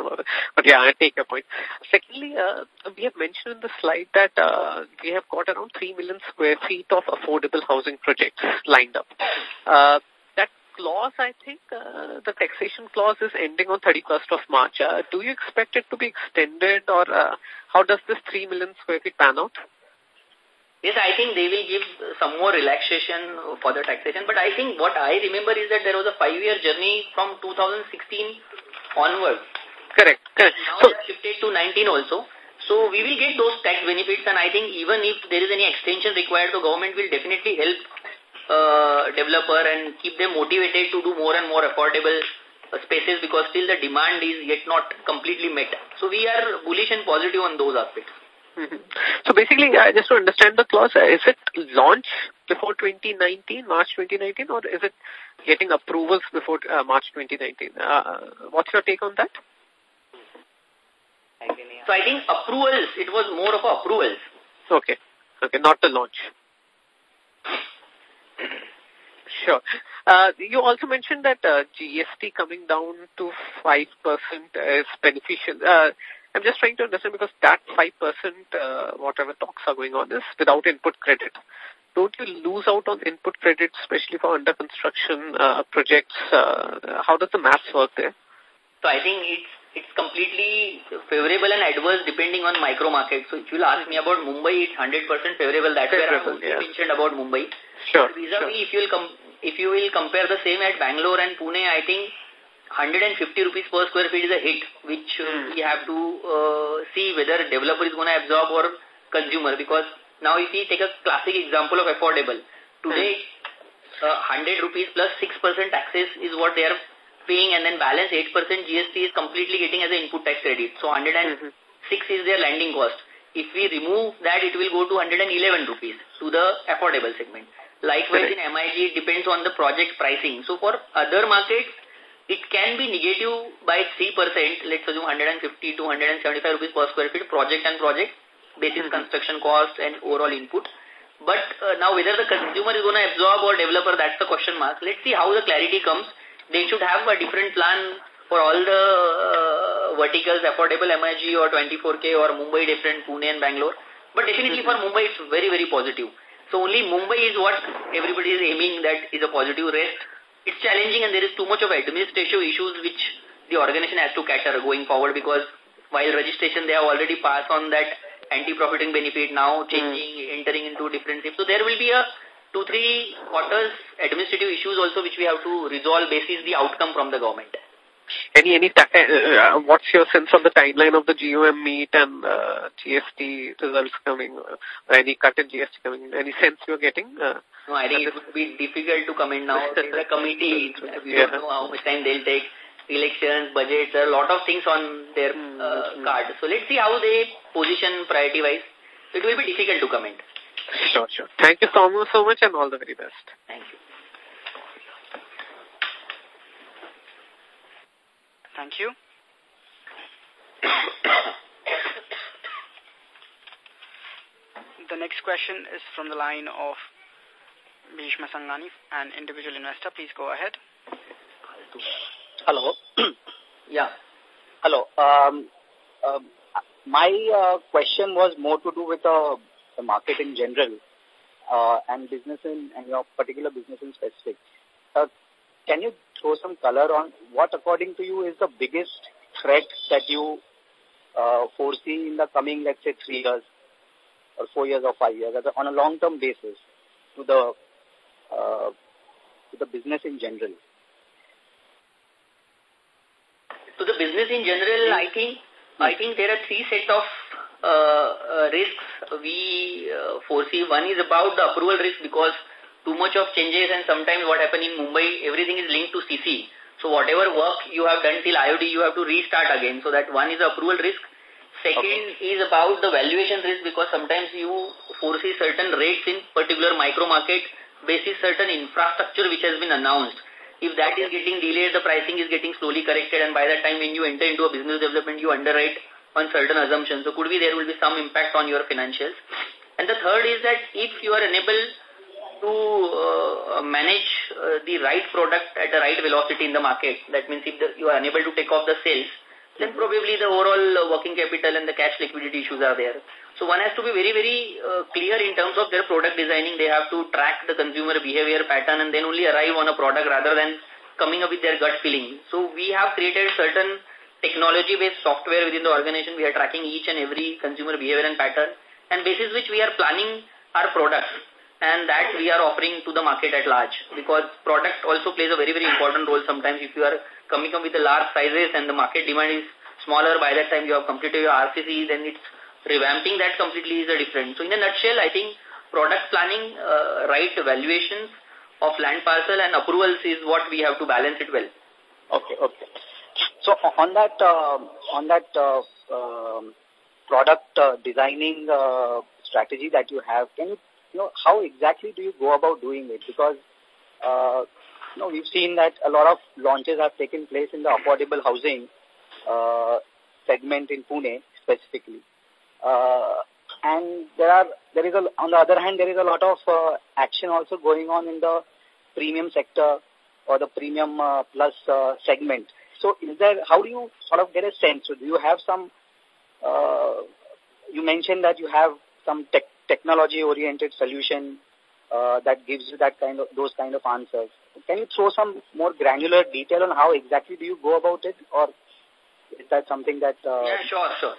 But yeah, I take your point. Secondly, uh, we have mentioned in the slide that uh, we have got around 3 million square feet of affordable housing projects lined up. Uh, that clause, I think, uh, the taxation clause is ending on 31st of March. Uh, do you expect it to be extended or uh, how does this 3 million square feet pan out? Yes, I think they will give some more relaxation for the taxation. But I think what I remember is that there was a five-year journey from 2016 onwards. Correct. Correct. Now so, shifted to 19 also. So we will get those tax benefits and I think even if there is any extension required, the government will definitely help uh, developer and keep them motivated to do more and more affordable uh, spaces because still the demand is yet not completely met. So we are bullish and positive on those aspects. -hmm. So basically, uh, just to understand the clause, uh, is it launch before 2019, March 2019, or is it getting approvals before uh, March 2019? Uh, what's your take on that? So I think approvals, it was more of approvals. Okay. Okay, not the launch. Sure. Uh, you also mentioned that uh, GST coming down to 5% is beneficial. Uh, I'm just trying to understand because that 5%, uh, whatever talks are going on is without input credit. Don't you lose out on input credit, especially for under construction uh, projects? Uh, how does the maths work there? So I think it's it's completely favorable and adverse depending on micro market. So if you'll ask me about Mumbai, it's 100% favorable. That's favorable, where I yeah. mentioned about Mumbai. Sure. vis -vis, sure. if you'll if you will compare the same at Bangalore and Pune, I think 150 rupees per square feet is a hit, which mm. we have to uh, see whether developer is going to absorb or consumer. Because now if we take a classic example of affordable, today mm. uh, 100 rupees plus 6% taxes is what they are paying and then balance 8% GST is completely getting as an input tax credit. So 106 -hmm. is their landing cost. If we remove that, it will go to 111 rupees to the affordable segment. Likewise, in MIG, it depends on the project pricing. So for other markets, it can be negative by 3%, let's assume 150 to 175 rupees per square feet, project and project, basis mm -hmm. construction cost and overall input. But uh, now whether the consumer is going to absorb or developer, that's the question mark. Let's see how the clarity comes. They should have a different plan for all the uh, verticals, affordable MIG or 24K or Mumbai different, Pune and Bangalore. But definitely for Mumbai, it's very, very positive. So only Mumbai is what everybody is aiming that is a positive rest it's challenging and there is too much of administrative issues which the organization has to cater going forward because while registration they have already passed on that anti-profiting benefit now changing, mm. entering into different shifts. So there will be a two, three quarters administrative issues also which we have to resolve basis the outcome from the government. Any, any, uh, uh, what's your sense on the timeline of the GOM meet and uh, GST results coming, uh, any cut in GST coming? Any sense you're getting? Uh, no, I think it would be difficult to comment now. (laughs) There's a committee. We yeah. don't know how much time they'll take. Elections, budgets, there are a lot of things on their mm, uh, card. So let's see how they position priority-wise. It will be difficult to comment. Sure, sure. Thank you so much, so much and all the very best. Thank you. Thank you. (coughs) the next question is from the line of Bhishma Sangani, an individual investor. Please go ahead. Hello. (clears throat) yeah. Hello. Um, um, my uh, question was more to do with uh, the market in general uh, and business in and your particular business in specific. Uh, can you throw some color on what, according to you, is the biggest threat that you uh, foresee in the coming, let's say, three years or four years or five years on a long-term basis to the uh, to the business in general? So the business in general, I think, I think there are three set of uh, uh, risks we uh, foresee. One is about the approval risk because too much of changes and sometimes what happened in Mumbai, everything is linked to CC. So whatever work you have done till IOD, you have to restart again. So that one is the approval risk. Second okay. is about the valuation risk because sometimes you foresee certain rates in particular micro market basis certain infrastructure which has been announced. If that is getting delayed, the pricing is getting slowly corrected and by that time when you enter into a business development, you underwrite on certain assumptions. So could be there will be some impact on your financials. And the third is that if you are unable to uh, manage uh, the right product at the right velocity in the market, that means if the, you are unable to take off the sales, then probably the overall working capital and the cash liquidity issues are there. So one has to be very, very uh, clear in terms of their product designing. They have to track the consumer behavior pattern and then only arrive on a product rather than coming up with their gut feeling. So we have created certain technology-based software within the organization. We are tracking each and every consumer behavior and pattern and basis which we are planning our products and that we are offering to the market at large because product also plays a very, very important role sometimes if you are coming up with the large sizes and the market demand is smaller by that time you have completed your RCC then it's revamping that completely is a different. So in a nutshell, I think product planning, uh, right valuations of land parcel and approvals is what we have to balance it well. Okay, okay. So on that, uh, on that uh, um, product uh, designing uh, strategy that you have, can you, you know, how exactly do you go about doing it? Because, uh, you know, we've seen that a lot of launches have taken place in the affordable housing uh, segment in Pune specifically. Uh, and there are there is a on the other hand there is a lot of uh, action also going on in the premium sector or the premium uh, plus uh, segment. So is there how do you sort of get a sense? So do you have some? Uh, you mentioned that you have some tech, technology oriented solution uh, that gives you that kind of those kind of answers. Can you throw some more granular detail on how exactly do you go about it, or is that something that? Uh, yeah, sure, sure.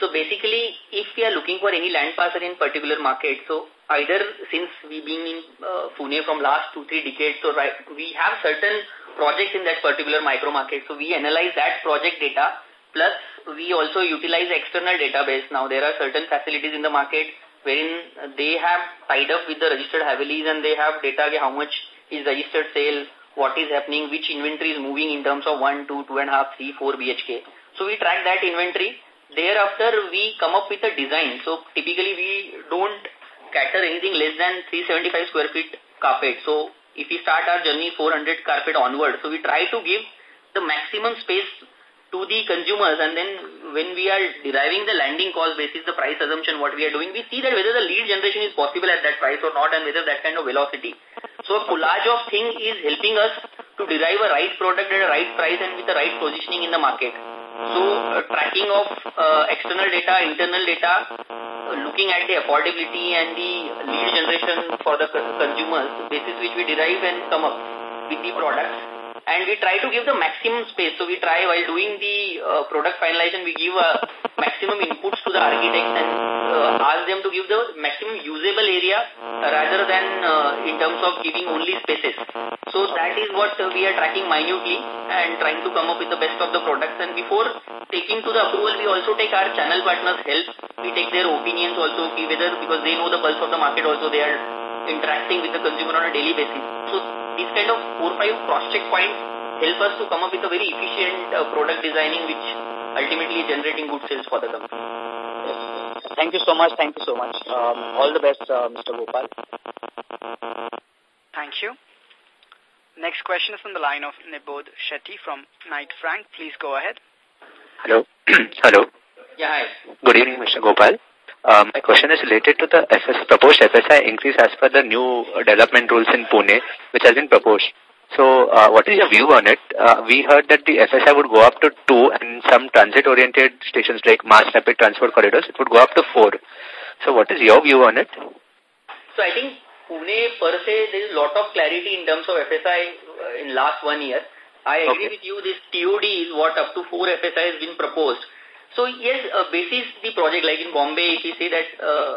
So basically, if we are looking for any land parcel in particular market, so either since we've been in uh, Pune from last two, three decades, so right, we have certain projects in that particular micro market. So we analyze that project data, plus we also utilize external database. Now there are certain facilities in the market wherein they have tied up with the registered Havelis and they have data how much is registered sale, what is happening, which inventory is moving in terms of 1, 2, 2.5, 3, 4 BHK. So we track that inventory Thereafter, we come up with a design. So typically, we don't cater anything less than 375 square feet carpet. So if we start our journey 400 carpet onward, so we try to give the maximum space to the consumers and then when we are deriving the landing cost basis, the price assumption, what we are doing, we see that whether the lead generation is possible at that price or not and whether that kind of velocity. So a collage of thing is helping us to derive a right product at a right price and with the right positioning in the market. So uh, tracking of uh, external data, internal data, uh, looking at the affordability and the lead generation for the consumers, basis which we derive and come up with the products and we try to give the maximum space. So we try while doing the uh, product finalization, we give uh, maximum inputs to the architects and uh, ask them to give the maximum usable area rather than uh, in terms of giving only spaces. So that is what we are tracking minutely and trying to come up with the best of the products. And before taking to the approval, we also take our channel partners' help. We take their opinions also, whether because they know the pulse of the market also, they are interacting with the consumer on a daily basis. So these kind of four five cross-check points help us to come up with a very efficient uh, product designing which ultimately generating good sales for the company. Thank you so much. Thank you so much. Um, all the best, uh, Mr. Gopal. Thank you. Next question is from the line of Nibod Shetty from Knight Frank. Please go ahead. Hello. (clears throat) Hello. Yeah, hi. Good evening, Mr. Gopal. Um, my question is related to the FS, proposed FSI increase as per the new development rules in Pune, which has been proposed. So, uh, what is your view on it? Uh, we heard that the FSI would go up to two and some transit-oriented stations like mass rapid transport corridors, it would go up to four. So, what is your view on it? So, I think Pune per se, there is a lot of clarity in terms of FSI uh, in last one year. I agree okay. with you, this TOD is what up to four FSI has been proposed. So yes, uh, basis the project like in Bombay, if you say that uh,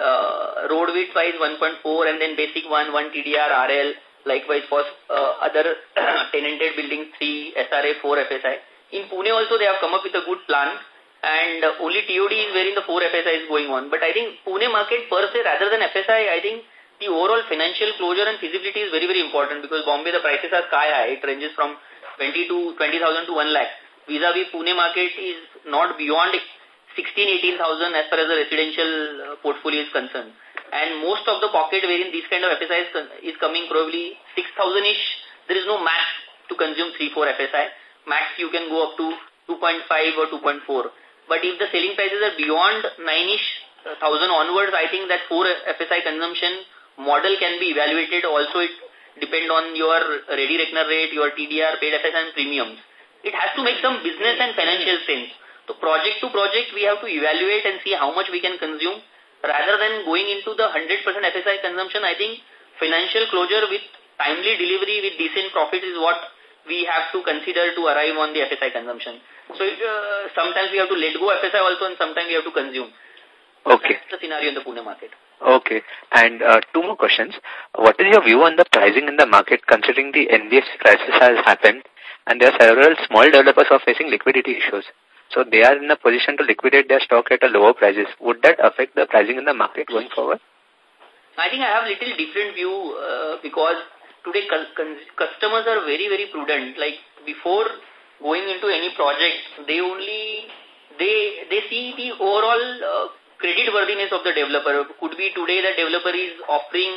uh, road width wise 1.4 and then basic one, 1 TDR, RL, likewise for uh, other (clears throat) tenanted buildings 3 SRA, 4 FSI. in Pune also they have come up with a good plan and uh, only TOD is wherein the four FSI is going on. But I think Pune market per se rather than FSI, I think the overall financial closure and feasibility is very, very important because Bombay the prices are sky high. It ranges from 20 to 20,000 to 1 lakh. Vis-a-vis -vis Pune market is not beyond 16, 18,000 as far as the residential uh, portfolio is concerned. And most of the pocket wherein this kind of FSI is, is coming probably 6,000-ish, there is no max to consume 3-4 FSI. Max you can go up to 2.5 or 2.4. But if the selling prices are beyond 9-ish uh, thousand onwards, I think that 4 FSI consumption model can be evaluated. Also, it depend on your ready reckoner rate, your TDR, paid FSI and premiums. It has to make some business and financial sense. So project to project, we have to evaluate and see how much we can consume. Rather than going into the 100% FSI consumption, I think financial closure with timely delivery with decent profit is what we have to consider to arrive on the FSI consumption. So uh, sometimes we have to let go FSI also and sometimes we have to consume. Okay. That's the scenario in the Pune market. Okay. And uh, two more questions. What is your view on the pricing in the market considering the NBFC crisis has happened and there are several small developers who are facing liquidity issues? So they are in a position to liquidate their stock at a lower prices. Would that affect the pricing in the market going forward? I think I have a little different view uh, because today customers are very, very prudent. Like before going into any project, they only, they, they see the overall uh, credit worthiness of the developer. Could be today the developer is offering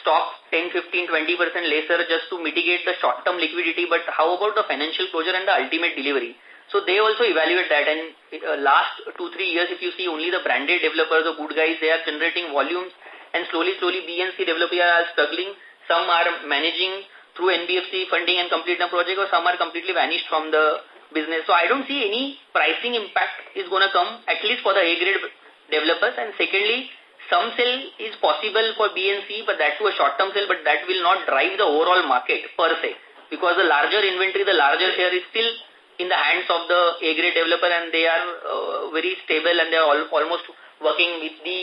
stock 10, 15, 20% lesser just to mitigate the short-term liquidity, but how about the financial closure and the ultimate delivery? So they also evaluate that and uh, last two, three years, if you see only the branded developers, the good guys, they are generating volumes and slowly, slowly BNC developers are struggling. Some are managing through NBFC funding and complete the project or some are completely vanished from the business. So I don't see any pricing impact is going to come at least for the A-grade developers. And secondly, some sell is possible for BNC, but that to a short-term sale, but that will not drive the overall market per se. Because the larger inventory, the larger share is still in the hands of the A-grade developer and they are uh, very stable and they are all, almost working with the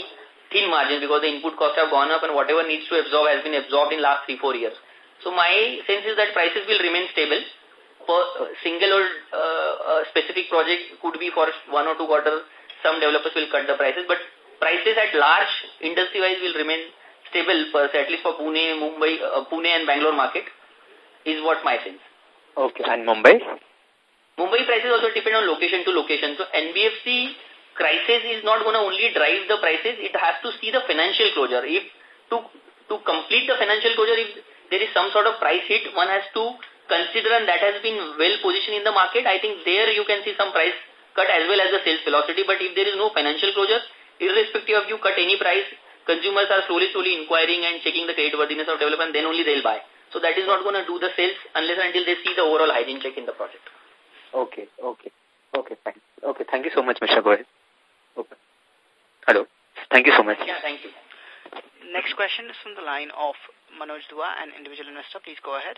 thin margins because the input costs have gone up and whatever needs to absorb has been absorbed in last three, four years. So my sense is that prices will remain stable. Per uh, single or uh, specific project could be for one or two quarters some developers will cut the prices, but prices at large industry-wise will remain stable, per se, at least for Pune, Mumbai, uh, Pune and Bangalore market, is what my sense. Okay, and Mumbai? Mumbai prices also depend on location to location. So NBFC crisis is not going to only drive the prices, it has to see the financial closure. If to, to complete the financial closure, if there is some sort of price hit, one has to consider and that has been well positioned in the market. I think there you can see some price cut as well as the sales velocity. But if there is no financial closure, irrespective of you cut any price, consumers are slowly, slowly inquiring and checking the creditworthiness of development, then only they'll buy. So that is not going to do the sales unless until they see the overall hygiene check in the project. Okay, okay. Okay, fine. Okay, thank you so much, Mr. Goyal. Okay. Hello. Thank you so much. Yeah, thank you. Next question is from the line of Manoj Dua, an individual investor. Please go ahead.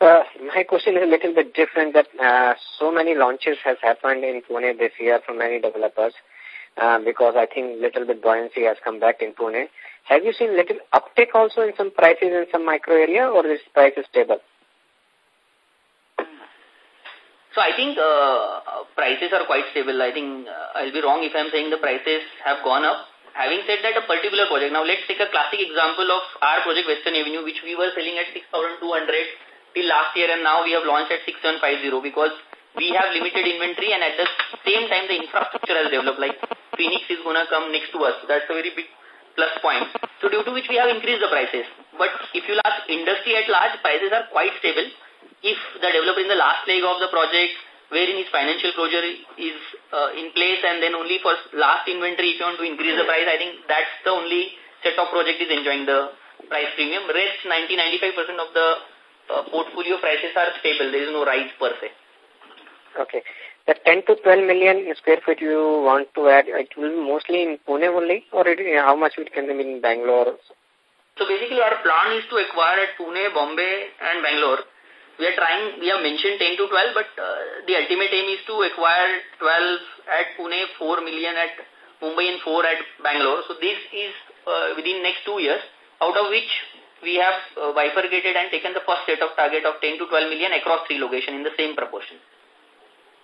Uh, my question is a little bit different that uh, so many launches has happened in Pune this year from many developers uh, because I think little bit buoyancy has come back in Pune. Have you seen little uptick also in some prices in some micro area or is price stable? So I think uh, prices are quite stable. I think uh, I'll be wrong if I'm saying the prices have gone up. Having said that, a particular project. Now let's take a classic example of our project Western Avenue, which we were selling at 6,200 till last year and now we have launched at 6750 because we have limited inventory and at the same time the infrastructure has developed like Phoenix is going to come next to us. That's a very big plus point. So due to which we have increased the prices. But if you ask industry at large, prices are quite stable. If the developer in the last leg of the project wherein his financial closure is uh, in place and then only for last inventory if you want to increase the price, I think that's the only set of project is enjoying the price premium. Rest 90-95% of the uh, portfolio prices are stable. There is no rise per se. Okay. The 10 to 12 million square feet you want to add, it will be mostly in Pune only or it, how much it can be in Bangalore? So basically our plan is to acquire at Pune, Bombay and Bangalore. We are trying, we have mentioned 10 to 12 but uh, the ultimate aim is to acquire 12 at Pune, 4 million at Mumbai and 4 at Bangalore. So this is uh, within next two years out of which we have uh, bifurcated and taken the first set of target of 10 to 12 million across three locations in the same proportion.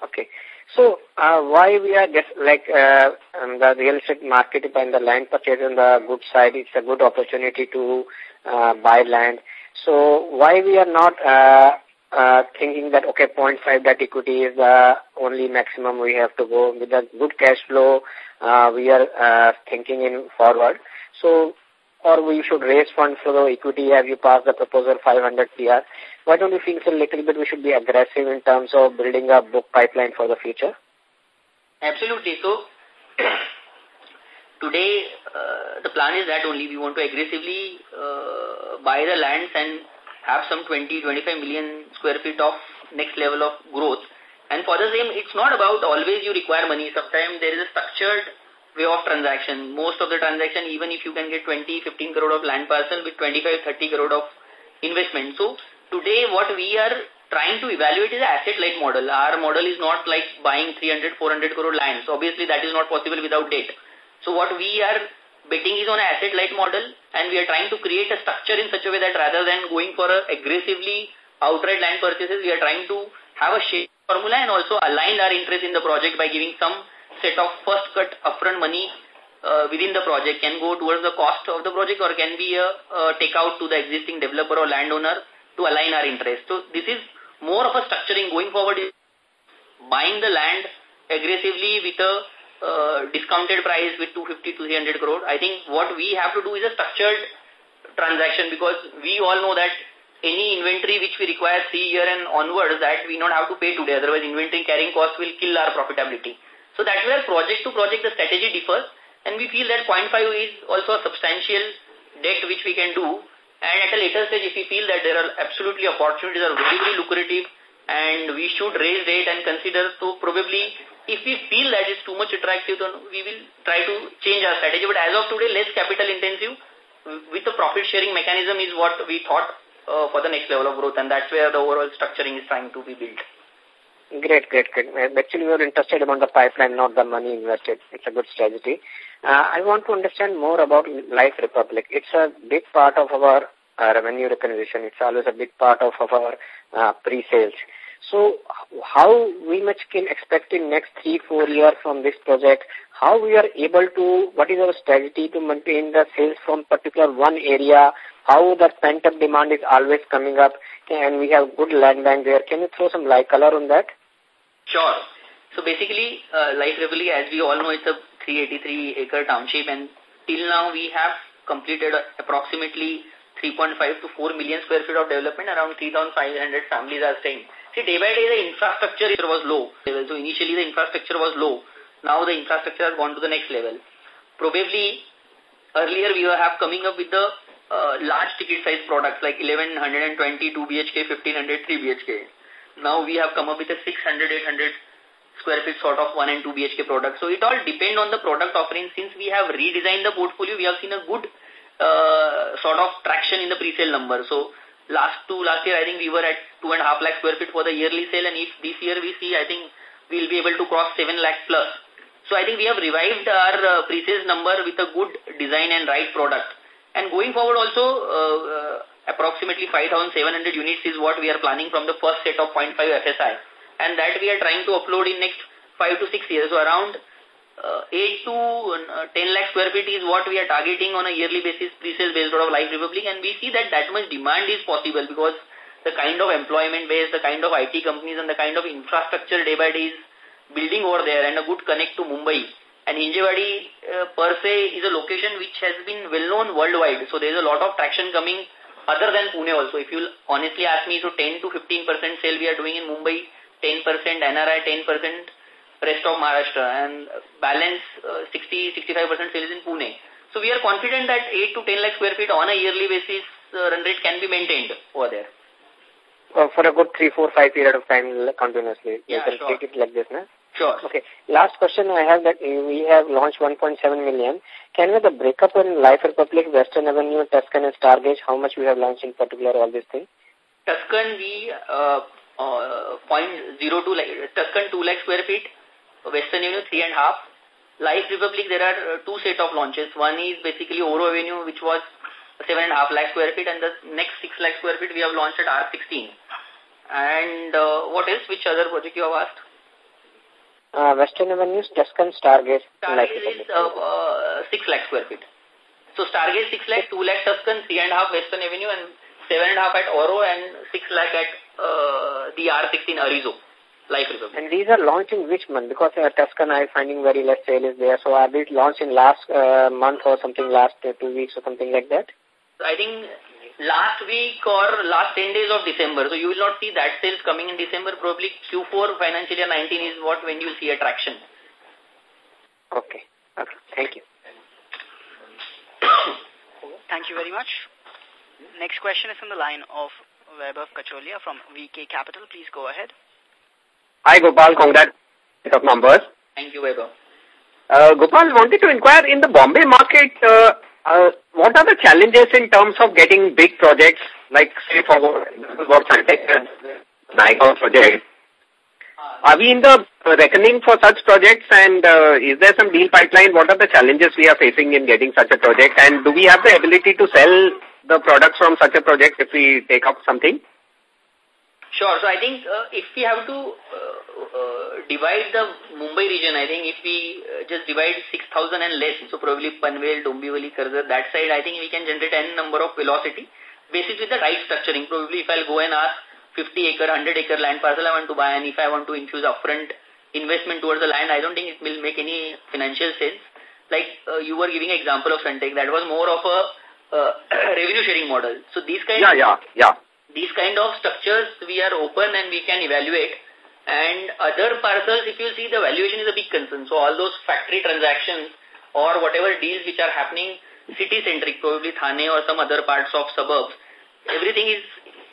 Okay. So, uh, why we are just like uh, um, the real estate market and the land purchase on the good side, it's a good opportunity to uh, buy land. So, why we are not uh, uh, thinking that, okay, 0.5 that equity is the only maximum we have to go with a good cash flow, uh, we are uh, thinking in forward. So, or we should raise funds for the equity as you passed the proposal 500 CR. Why don't you think a little bit we should be aggressive in terms of building a book pipeline for the future? Absolutely. So, (clears throat) today uh, the plan is that only we want to aggressively uh, buy the lands and have some 20-25 million square feet of next level of growth. And for the same, it's not about always you require money. Sometimes there is a structured way of transaction. Most of the transaction, even if you can get 20, 15 crore of land parcel with 25, 30 crore of investment. So today what we are trying to evaluate is asset light model. Our model is not like buying 300, 400 crore lands. Obviously that is not possible without debt. So what we are betting is on an asset light model and we are trying to create a structure in such a way that rather than going for aggressively outright land purchases, we are trying to have a shape formula and also align our interest in the project by giving some set of first cut upfront money uh, within the project can go towards the cost of the project or can be a, a take out to the existing developer or landowner to align our interest. So this is more of a structuring going forward buying the land aggressively with a uh, discounted price with 250 to 300 crore. I think what we have to do is a structured transaction because we all know that any inventory which we require three year and onwards that we not have to pay today. Otherwise, inventory carrying cost will kill our profitability. So that's where project to project the strategy differs and we feel that 0.5 is also a substantial debt which we can do and at a later stage if we feel that there are absolutely opportunities are very, very lucrative and we should raise debt and consider so probably if we feel that it's too much attractive then we will try to change our strategy but as of today less capital intensive with the profit sharing mechanism is what we thought uh, for the next level of growth and that's where the overall structuring is trying to be built. Great, great, great. Actually, we are interested about the pipeline, not the money invested. It's a good strategy. Uh, I want to understand more about Life Republic. It's a big part of our uh, revenue recognition. It's always a big part of, of our uh, pre-sales. So how we much can expect in next three, four years from this project? How we are able to, what is our strategy to maintain the sales from particular one area? How the pent-up demand is always coming up? and we have good land bank there. Can you throw some light color on that? Sure. So basically, uh, Life Republic, as we all know, it's a 383 acre township and till now we have completed approximately 3.5 to 4 million square feet of development. Around 3,500 families are staying. See, day by day the infrastructure was low. So initially the infrastructure was low. Now the infrastructure has gone to the next level. Probably earlier we were have coming up with the uh, large ticket size products like 1120 2 BHK, 1500 3 BHK. Now we have come up with a 600, 800 square feet sort of 1 and 2 BHK product. So it all depend on the product offering. Since we have redesigned the portfolio, we have seen a good uh, sort of traction in the pre-sale number. So last two, last year I think we were at 2.5 lakh square feet for the yearly sale and if this year we see, I think we'll be able to cross 7 lakh plus. So I think we have revived our uh, pre-sales number with a good design and right product. And going forward also, uh, uh, approximately 5,700 units is what we are planning from the first set of 0.5 FSI. And that we are trying to upload in next 5 to 6 years. So around uh, 8 to uh, 10 lakh square feet is what we are targeting on a yearly basis pre-sales based out of Life Republic. And we see that that much demand is possible because the kind of employment base, the kind of IT companies and the kind of infrastructure day by day is building over there and a good connect to Mumbai and Hinjewadi uh, per se is a location which has been well known worldwide. So there is a lot of traction coming other than Pune also. If you honestly ask me, so 10 to 15% sale we are doing in Mumbai, 10% NRI, 10% rest of Maharashtra and balance 60-65% uh, sales in Pune. So we are confident that 8 to 10 lakh square feet on a yearly basis uh, run rate can be maintained over there. Uh, for a good 3, 4, 5 period of time continuously. Yeah, you can sure. take it like this, no? Sure. Okay. Last question I have that we have launched 1.7 million. Can we the breakup in Life Republic, Western Avenue, Tuscan and Stargaze, how much we have launched in particular all these things? Tuscan we uh, uh, point zero two like Tuscan two lakh square feet, Western Avenue three and a half. Life Republic there are uh, two set of launches. One is basically Oro Avenue which was 7.5 lakh square feet and the next 6 lakh square feet we have launched at R16. And uh, what else? Which other project you have asked? Uh, Western Avenue, Tuscan, Stargaze. Stargaze is uh, uh, 6 lakh square feet. So Stargaze 6 lakh, 2 lakh Tuscan, 3.5 Western Avenue and 7.5 at Oro and 6 lakh at uh, the R16 Arezo. Life Republic. And these are launched in which month? Because uh, Tuscan I finding very less sale is there. So are these launched in last uh, month or something, last uh, two weeks or something like that? I think last week or last 10 days of December. So you will not see that sales coming in December. Probably Q4 financial year 19 is what when you see attraction. Okay. Okay. Thank you. (coughs) Thank you very much. Next question is from the line of Vaibhav Kacholia from VK Capital. Please go ahead. Hi, Gopal. Congrats of numbers. Thank you, Vaibhav. Uh, Gopal, wanted to inquire in the Bombay market, uh, uh, what are the challenges in terms of getting big projects, like say for what Sunteck Naigaon project? Are we in the reckoning for such projects and uh, is there some deal pipeline? What are the challenges we are facing in getting such a project and do we have the ability to sell the products from such a project if we take up something? Sure. So I think uh, if we have to uh, uh, divide the Mumbai region, I think if we uh, just divide 6,000 and less, so probably Panvel, Dombivli, Karjat, that side, I think we can generate n number of velocity with the right structuring. Probably if I'll go and ask 50 acre, 100 acre land parcel I want to buy and if I want to infuse upfront investment towards the land, I don't think it will make any financial sense. Like uh, you were giving example of Sunteck, that was more of a (coughs) revenue sharing model. So these kind yeah, yeah, yeah these kind of structures we are open and we can evaluate. And other parcels, if you see, the valuation is a big concern. So all those factory transactions or whatever deals which are happening city-centric, probably Thane or some other parts of suburbs, everything is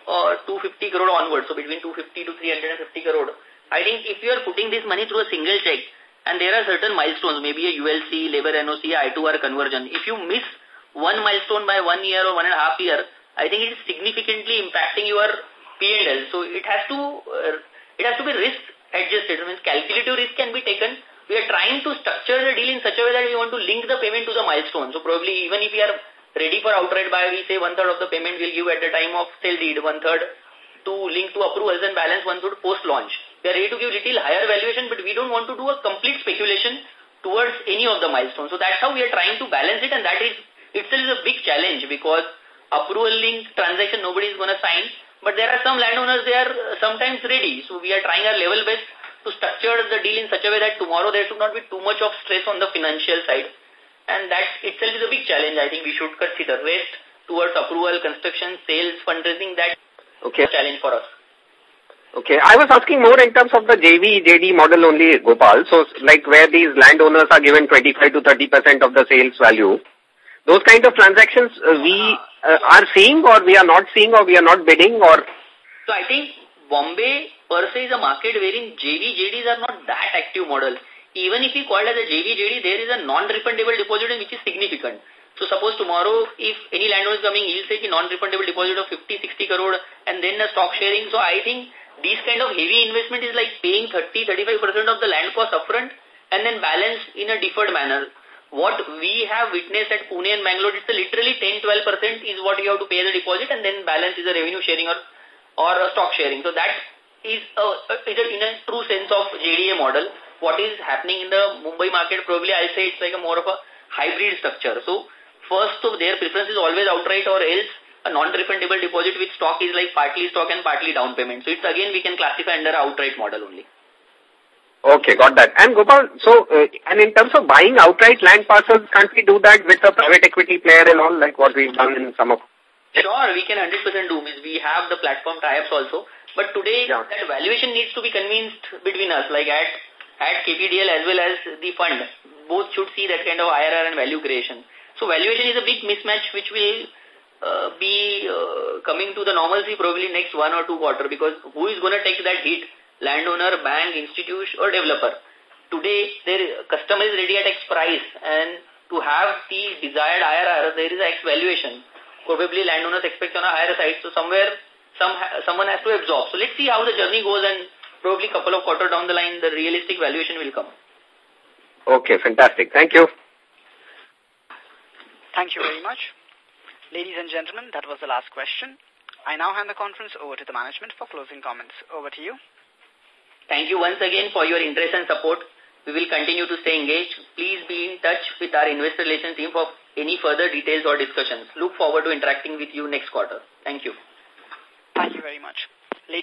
uh, 250 crore onwards, so between 250 to 350 crore. I think if you are putting this money through a single check, and there are certain milestones, maybe a ULC, labor NOC, I2R conversion. If you miss one milestone by one year or one and a half year, I think it is significantly impacting your P&L. So it has to uh, it has to be risk adjusted. I mean, calculative risk can be taken. We are trying to structure the deal in such a way that we want to link the payment to the milestone. So probably even if we are ready for outright buy, we say one third of the payment we'll give at the time of sale deed, one third to link to approvals and balance one third post launch. We are ready to give little higher valuation, but we don't want to do a complete speculation towards any of the milestones. So that's how we are trying to balance it, and that is itself is a big challenge because approval link transaction nobody is going to sign. But there are some landowners, they are uh, sometimes ready. So we are trying our level best to structure the deal in such a way that tomorrow there should not be too much of stress on the financial side. And that itself is a big challenge I think we should consider. Rest towards approval, construction, sales, fundraising, that okay. challenge for us. Okay, I was asking more in terms of the JV, JD model only, Gopal. So, like where these landowners are given 25 to 30% of the sales value. Those kind of transactions uh, we uh, are seeing or we are not seeing or we are not bidding or? So I think Bombay per se is a market wherein JV, JDs are not that active model. Even if you call it as a JV, JD, there is a non-refundable deposit which is significant. So suppose tomorrow if any landowner is coming, he'll say non-refundable deposit of 50, 60 crore and then a stock sharing. So I think these kind of heavy investment is like paying 30, 35% of the land cost upfront and then balance in a deferred manner what we have witnessed at Pune and Bangalore, it's literally 10-12% is what you have to pay the deposit and then balance is a revenue sharing or, or a stock sharing. So that is, a, is a, in a true sense of JDA model. What is happening in the Mumbai market, probably I'll say it's like a more of a hybrid structure. So first, so their preference is always outright or else a non-refundable deposit with stock is like partly stock and partly down payment. So it's again we can classify under outright model only. Okay, got that. And Gopal, so, uh, and in terms of buying outright land parcels, can't we do that with a private equity player and all, like what we've done in some of... Sure, we can 100% do. Means we have the platform tie-ups also. But today, yeah. that valuation needs to be convinced between us, like at, at KPDL as well as the fund. Both should see that kind of IRR and value creation. So valuation is a big mismatch which will uh, be uh, coming to the normalcy probably next one or two quarter because who is going to take that hit? Landowner, bank, institution or developer. Today, their customer is ready at X price and to have the desired IRR, there is a X valuation. Probably landowners expect on a higher side, so somewhere some someone has to absorb. So let's see how the journey goes and probably a couple of quarters down the line, the realistic valuation will come. Okay, fantastic. Thank you. Thank you very much. Ladies and gentlemen, that was the last question. I now hand the conference over to the management for closing comments. Over to you. Thank you once again for your interest and support. We will continue to stay engaged. Please be in touch with our investor relations team for any further details or discussions. Look forward to interacting with you next quarter. Thank you. Thank you very much.